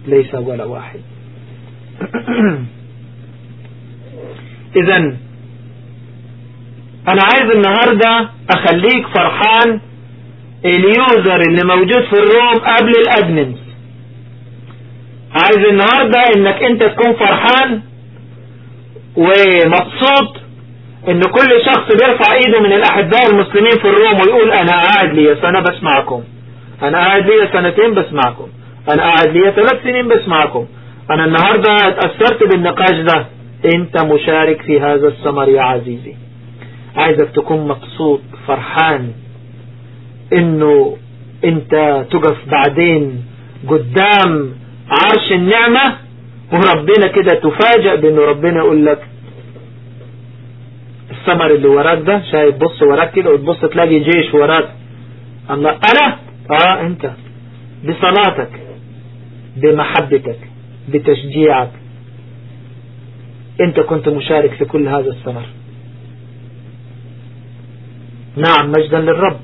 ليس ولا واحد. *clears throat* إذا أنا عايز النهاردة أخليك فرحان ال user اللي موجود في ال room قبل ال admins عايز النهاردة إنك أنت تكون فرحان ومبسوط إن كل شخص بيرفع إيده من الأحباء المسلمين في ال room ويقول أنا قاعد لي سنة بسمعكم. أنا قاعد لي سنتين بسمعكم أنا قاعد لي ثلاث سنين بسمعكم أنا النهاردة اتأثرت بالنقاش ده. أنت مشارك في هذا السمر يا عزيزي. عايزك تكون مبسوط فرحان. إنه أنت تقف بعدين قدام عرش النعمة وربنا كده تفاجأ بأنه ربنا يقول لك الثمر اللي وراك ده شايف بص وراك كده وتبص تلاقي جيش وراك. الله أنا آه أنت. بصلاتك بمحبتك بتشجيعك. أنت كنت مشارك في كل هذا الثمر نعم مجدا للرب.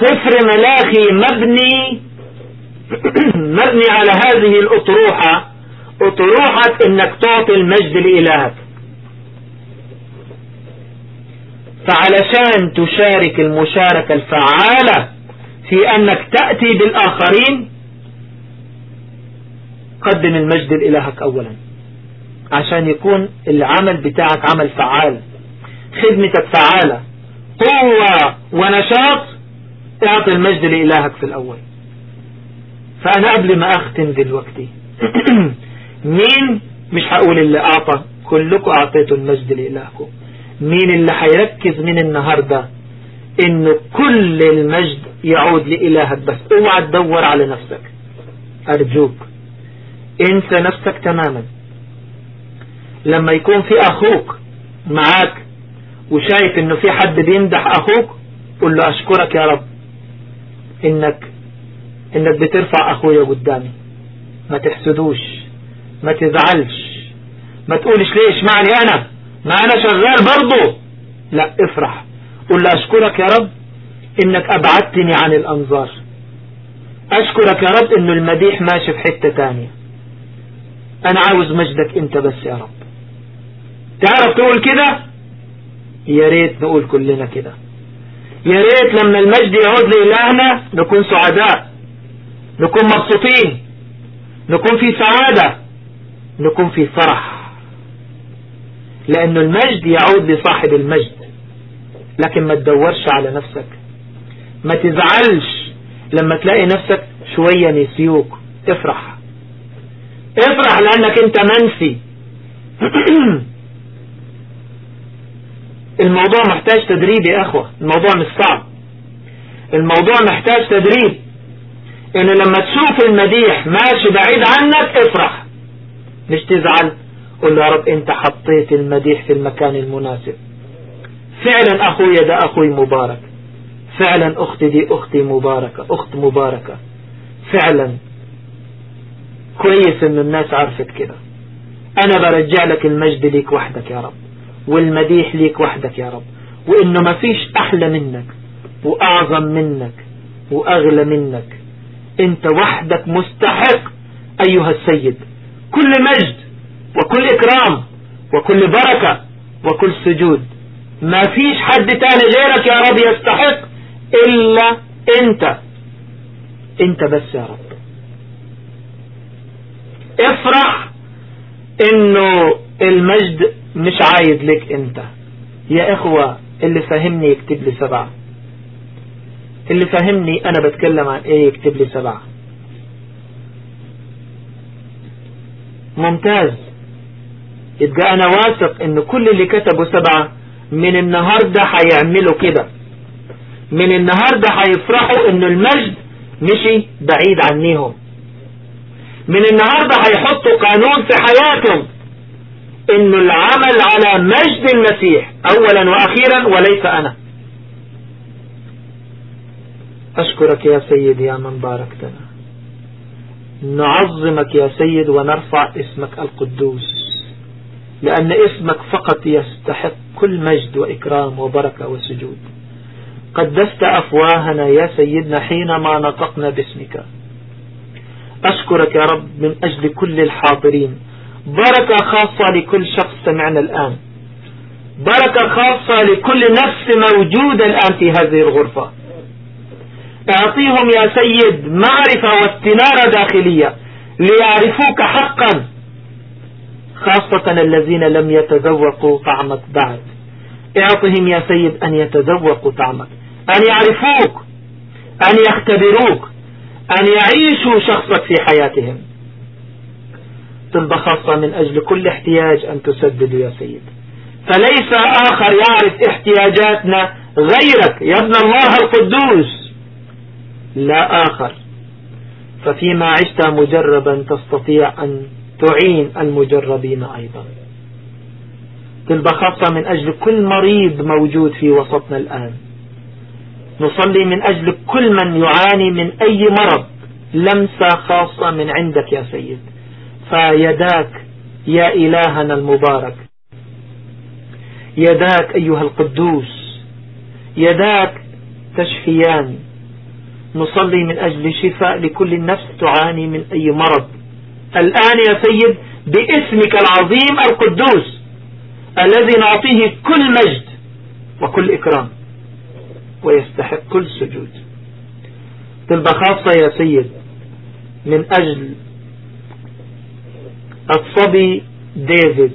سفر ملاخي مبني *clears throat* مبني على هذه الأطروحة. أطروحة إنك تعطي المجد لإلهك. فعلشان تشارك المشاركة الفعالة في أنك تأتي بالآخرين. قدم المجد لإلهك أولا عشان يكون العمل بتاعك عمل فعال خدمتك فعالة قوة ونشاط اعطي المجد لإلهك في الأول. فأنا قبل ما أختم دلوقتي *clears throat* مين مش هقول اللي أعطى؟ كلكم أعطيتوا المجد لإلهكم. مين اللي هيركز من النهاردة إنه كل المجد يعود لإلهك بس. اوعى تدور على نفسك. أرجوك. انسى نفسك تماما. لما يكون في أخوك معاك وشايف إنه في حد بيمدح أخوك قل له أشكرك يا رب. إنك إنك بترفع أخويا قدامي. ما تحسدوش ما تزعلش. ما تقولش ليش معني أنا؟ ما أنا شغال برضه. لا افرح. قل له أشكرك يا رب. إنك أبعدتني عن الأنظار. أشكرك يا رب إنه المديح ماشي في حتة تانية. أنا عاوز مجدك أنت بس يا رب. تعرف تقول كده؟ يا ريت نقول كلنا كده. يا ريت لما المجد يعود لإلهنا نكون سعداء نكون مبسوطين نكون في سعادة نكون في فرح. لأن المجد يعود لصاحب المجد لكن ما تدورش على نفسك. ما تزعلش لما تلاقي نفسك شوية نسيوك. افرح. افرح لأنك انت منسي *clears throat* الموضوع محتاج تدريب يا أخوة. الموضوع مش صعب. الموضوع محتاج تدريب. إن لما تشوف المديح ماشي بعيد عنك افرح. مش تزعل. قل يا رب انت حطيت المديح في المكان المناسب. فعلا أخوي ده أخوي مبارك. فعلا أختي دي أختي مباركة أخت مباركة. فعلا. كويس إن الناس عرفت كده. أنا برجع لك المجد ليك وحدك يا رب والمديح ليك وحدك يا رب. وإنه ما فيش أحلى منك وأعظم منك وأغلى منك. أنت وحدك مستحق أيها السيد. كل مجد وكل إكرام وكل بركة وكل سجود. ما فيش حد تاني غيرك يا رب يستحق. إلا أنت. أنت بس يا رب. افرح إنه المجد مش عايد لك أنت. يا إخوة اللي فهمني يكتب لي سبعة. اللي فهمني أنا بتكلم عن إيه يكتب لي سبعة. ممتاز. يبقى أنا واثق إن كل اللي كتبوا سبعة من النهاردة هيعملوا كده. من النهاردة هيفرحوا إن المجد مشي بعيد عنيهم من النهاردة هيحطوا قانون في حياتهم انه العمل على مجد المسيح اولا وأخيرا وليس أنا. أشكرك يا سيد يا من باركتنا. نعظمك يا سيد ونرفع اسمك القدوس لأن اسمك فقط يستحق كل مجد وإكرام وبركة وسجود. قدست أفواهنا يا سيدنا حينما نطقنا باسمك. أشكرك يا رب من أجل كل الحاضرين. بركة خاصة لكل شخص سمعنا الآن. بركة خاصة لكل نفس موجودة الآن في هذه الغرفة. أعطيهم يا سيد معرفة واستنارة داخلية ليعرفوك حقا خاصة الذين لم يتذوقوا طعمك بعد اعطهم يا سيد أن يتذوقوا طعمك أن يعرفوك أن يختبروك أن يعيشوا شخصك في حياتهم. طلب خاصة من أجل كل احتياج أن تسدد يا سيد. فليس آخر يعرف احتياجاتنا غيرك يا ابن الله القدوس. لا آخر. ففيما عشت مجربا تستطيع أن تعين المجربين أيضا. طلب خاصة من أجل كل مريض موجود في وسطنا الآن. نصلي من أجل كل من يعاني من أي مرض لمسة خاصة من عندك يا سيد. فيداك يا إلهنا المبارك. يداك أيها القدوس. يداك تشفيان. نصلي من أجل شفاء لكل نفس تعاني من أي مرض. الآن يا سيد باسمك العظيم القدوس. الذي نعطيه كل مجد وكل إكرام ويستحق كل سجود. طلبة خاصة يا سيد من أجل الصبي ديفيد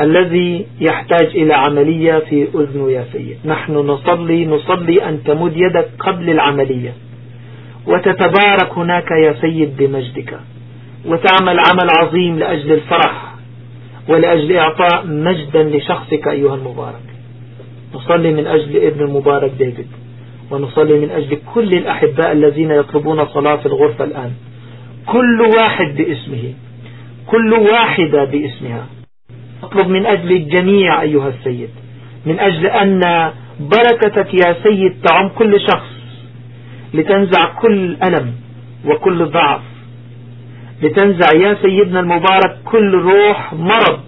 الذي يحتاج إلى عملية في أذنه يا سيد. نحن نصلي نصلي أن تمد يدك قبل العملية. وتتبارك هناك يا سيد بمجدك. وتعمل عمل عظيم لأجل الفرح. ولأجل إعطاء مجدا لشخصك أيها المبارك. نصلي من أجل ابن المبارك ديفيد ونصلي من أجل كل الأحباء الذين يطلبون صلاة في الغرفة الآن. كل واحد باسمه كل واحدة باسمها. أطلب من أجل الجميع أيها السيد من أجل أن بركتك يا سيد تعم كل شخص لتنزع كل ألم وكل ضعف لتنزع يا سيدنا المبارك كل روح مرض.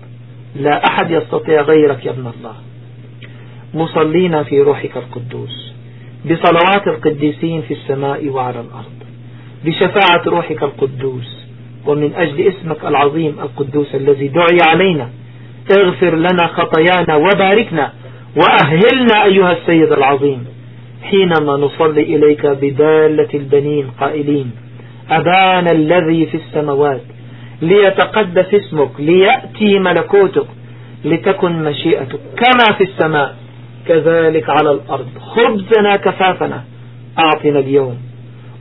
لا أحد يستطيع غيرك يا ابن الله. مصلين في روحك القدوس بصلوات القديسين في السماء وعلى الأرض بشفاعة روحك القدوس ومن أجل اسمك العظيم القدوس الذي دعي علينا اغفر لنا خطايانا وباركنا وأهلنا أيها السيد العظيم حينما نصلي إليك بدالة البنين قائلين أبانا الذي في السماوات ليتقدس اسمك ليأتي ملكوتك لتكن مشيئتك كما في السماء كذلك على الأرض. خبزنا كفافنا أعطنا اليوم.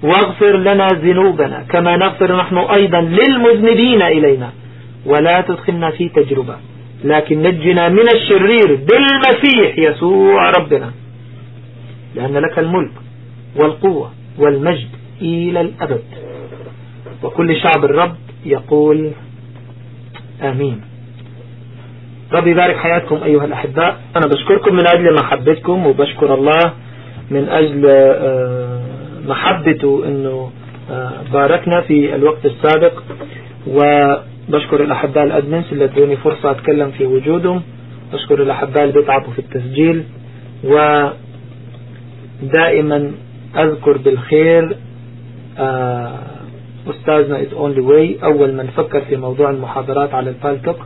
واغفر لنا ذنوبنا كما نغفر نحن أيضا للمذنبين إلينا. ولا تدخلنا في تجربة لكن نجنا من الشرير بالمسيح يسوع ربنا. لأن لك الملك والقوة والمجد إلى الأبد. وكل شعب الرب يقول آمين. رب يبارك حياتكم أيها الأحباء. أنا بشكركم من أجل محبتكم وبشكر الله من أجل آه، محبته أنه آه، باركنا في الوقت السابق. وبشكر الأحباء الأدمنس اللي ادوني فرصة أتكلم في وجودهم. بشكر الأحباء اللي بيتعبوا في التسجيل. ودائما أذكر بالخير آه، أستاذنا is only way أول من فكر في موضوع المحاضرات على البالتوك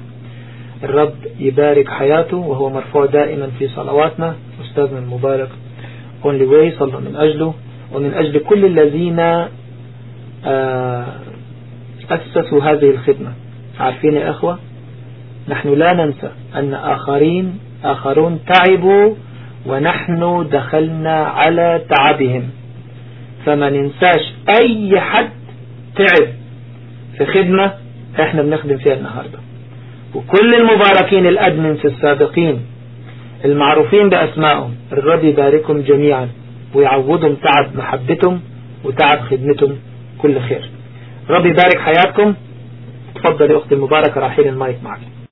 الرب يبارك حياته وهو مرفوع دائما في صلواتنا. أستاذنا المبارك only way صلى من أجله. ومن أجل كل الذين آه، أسسوا هذه الخدمة. عارفين يا أخوة؟ نحن لا ننسى أن آخرين آخرون تعبوا ونحن دخلنا على تعبهم. فما ننساش أي حد تعب في خدمة إحنا بنخدم فيها النهاردة. وكل المباركين الأدمنس السابقين المعروفين بأسمائهم الرب يباركهم جميعا ويعوضهم تعب محبتهم وتعب خدمتهم كل خير. رب يبارك حياتكم. تفضل يا أختي المباركة راحين المايك معك.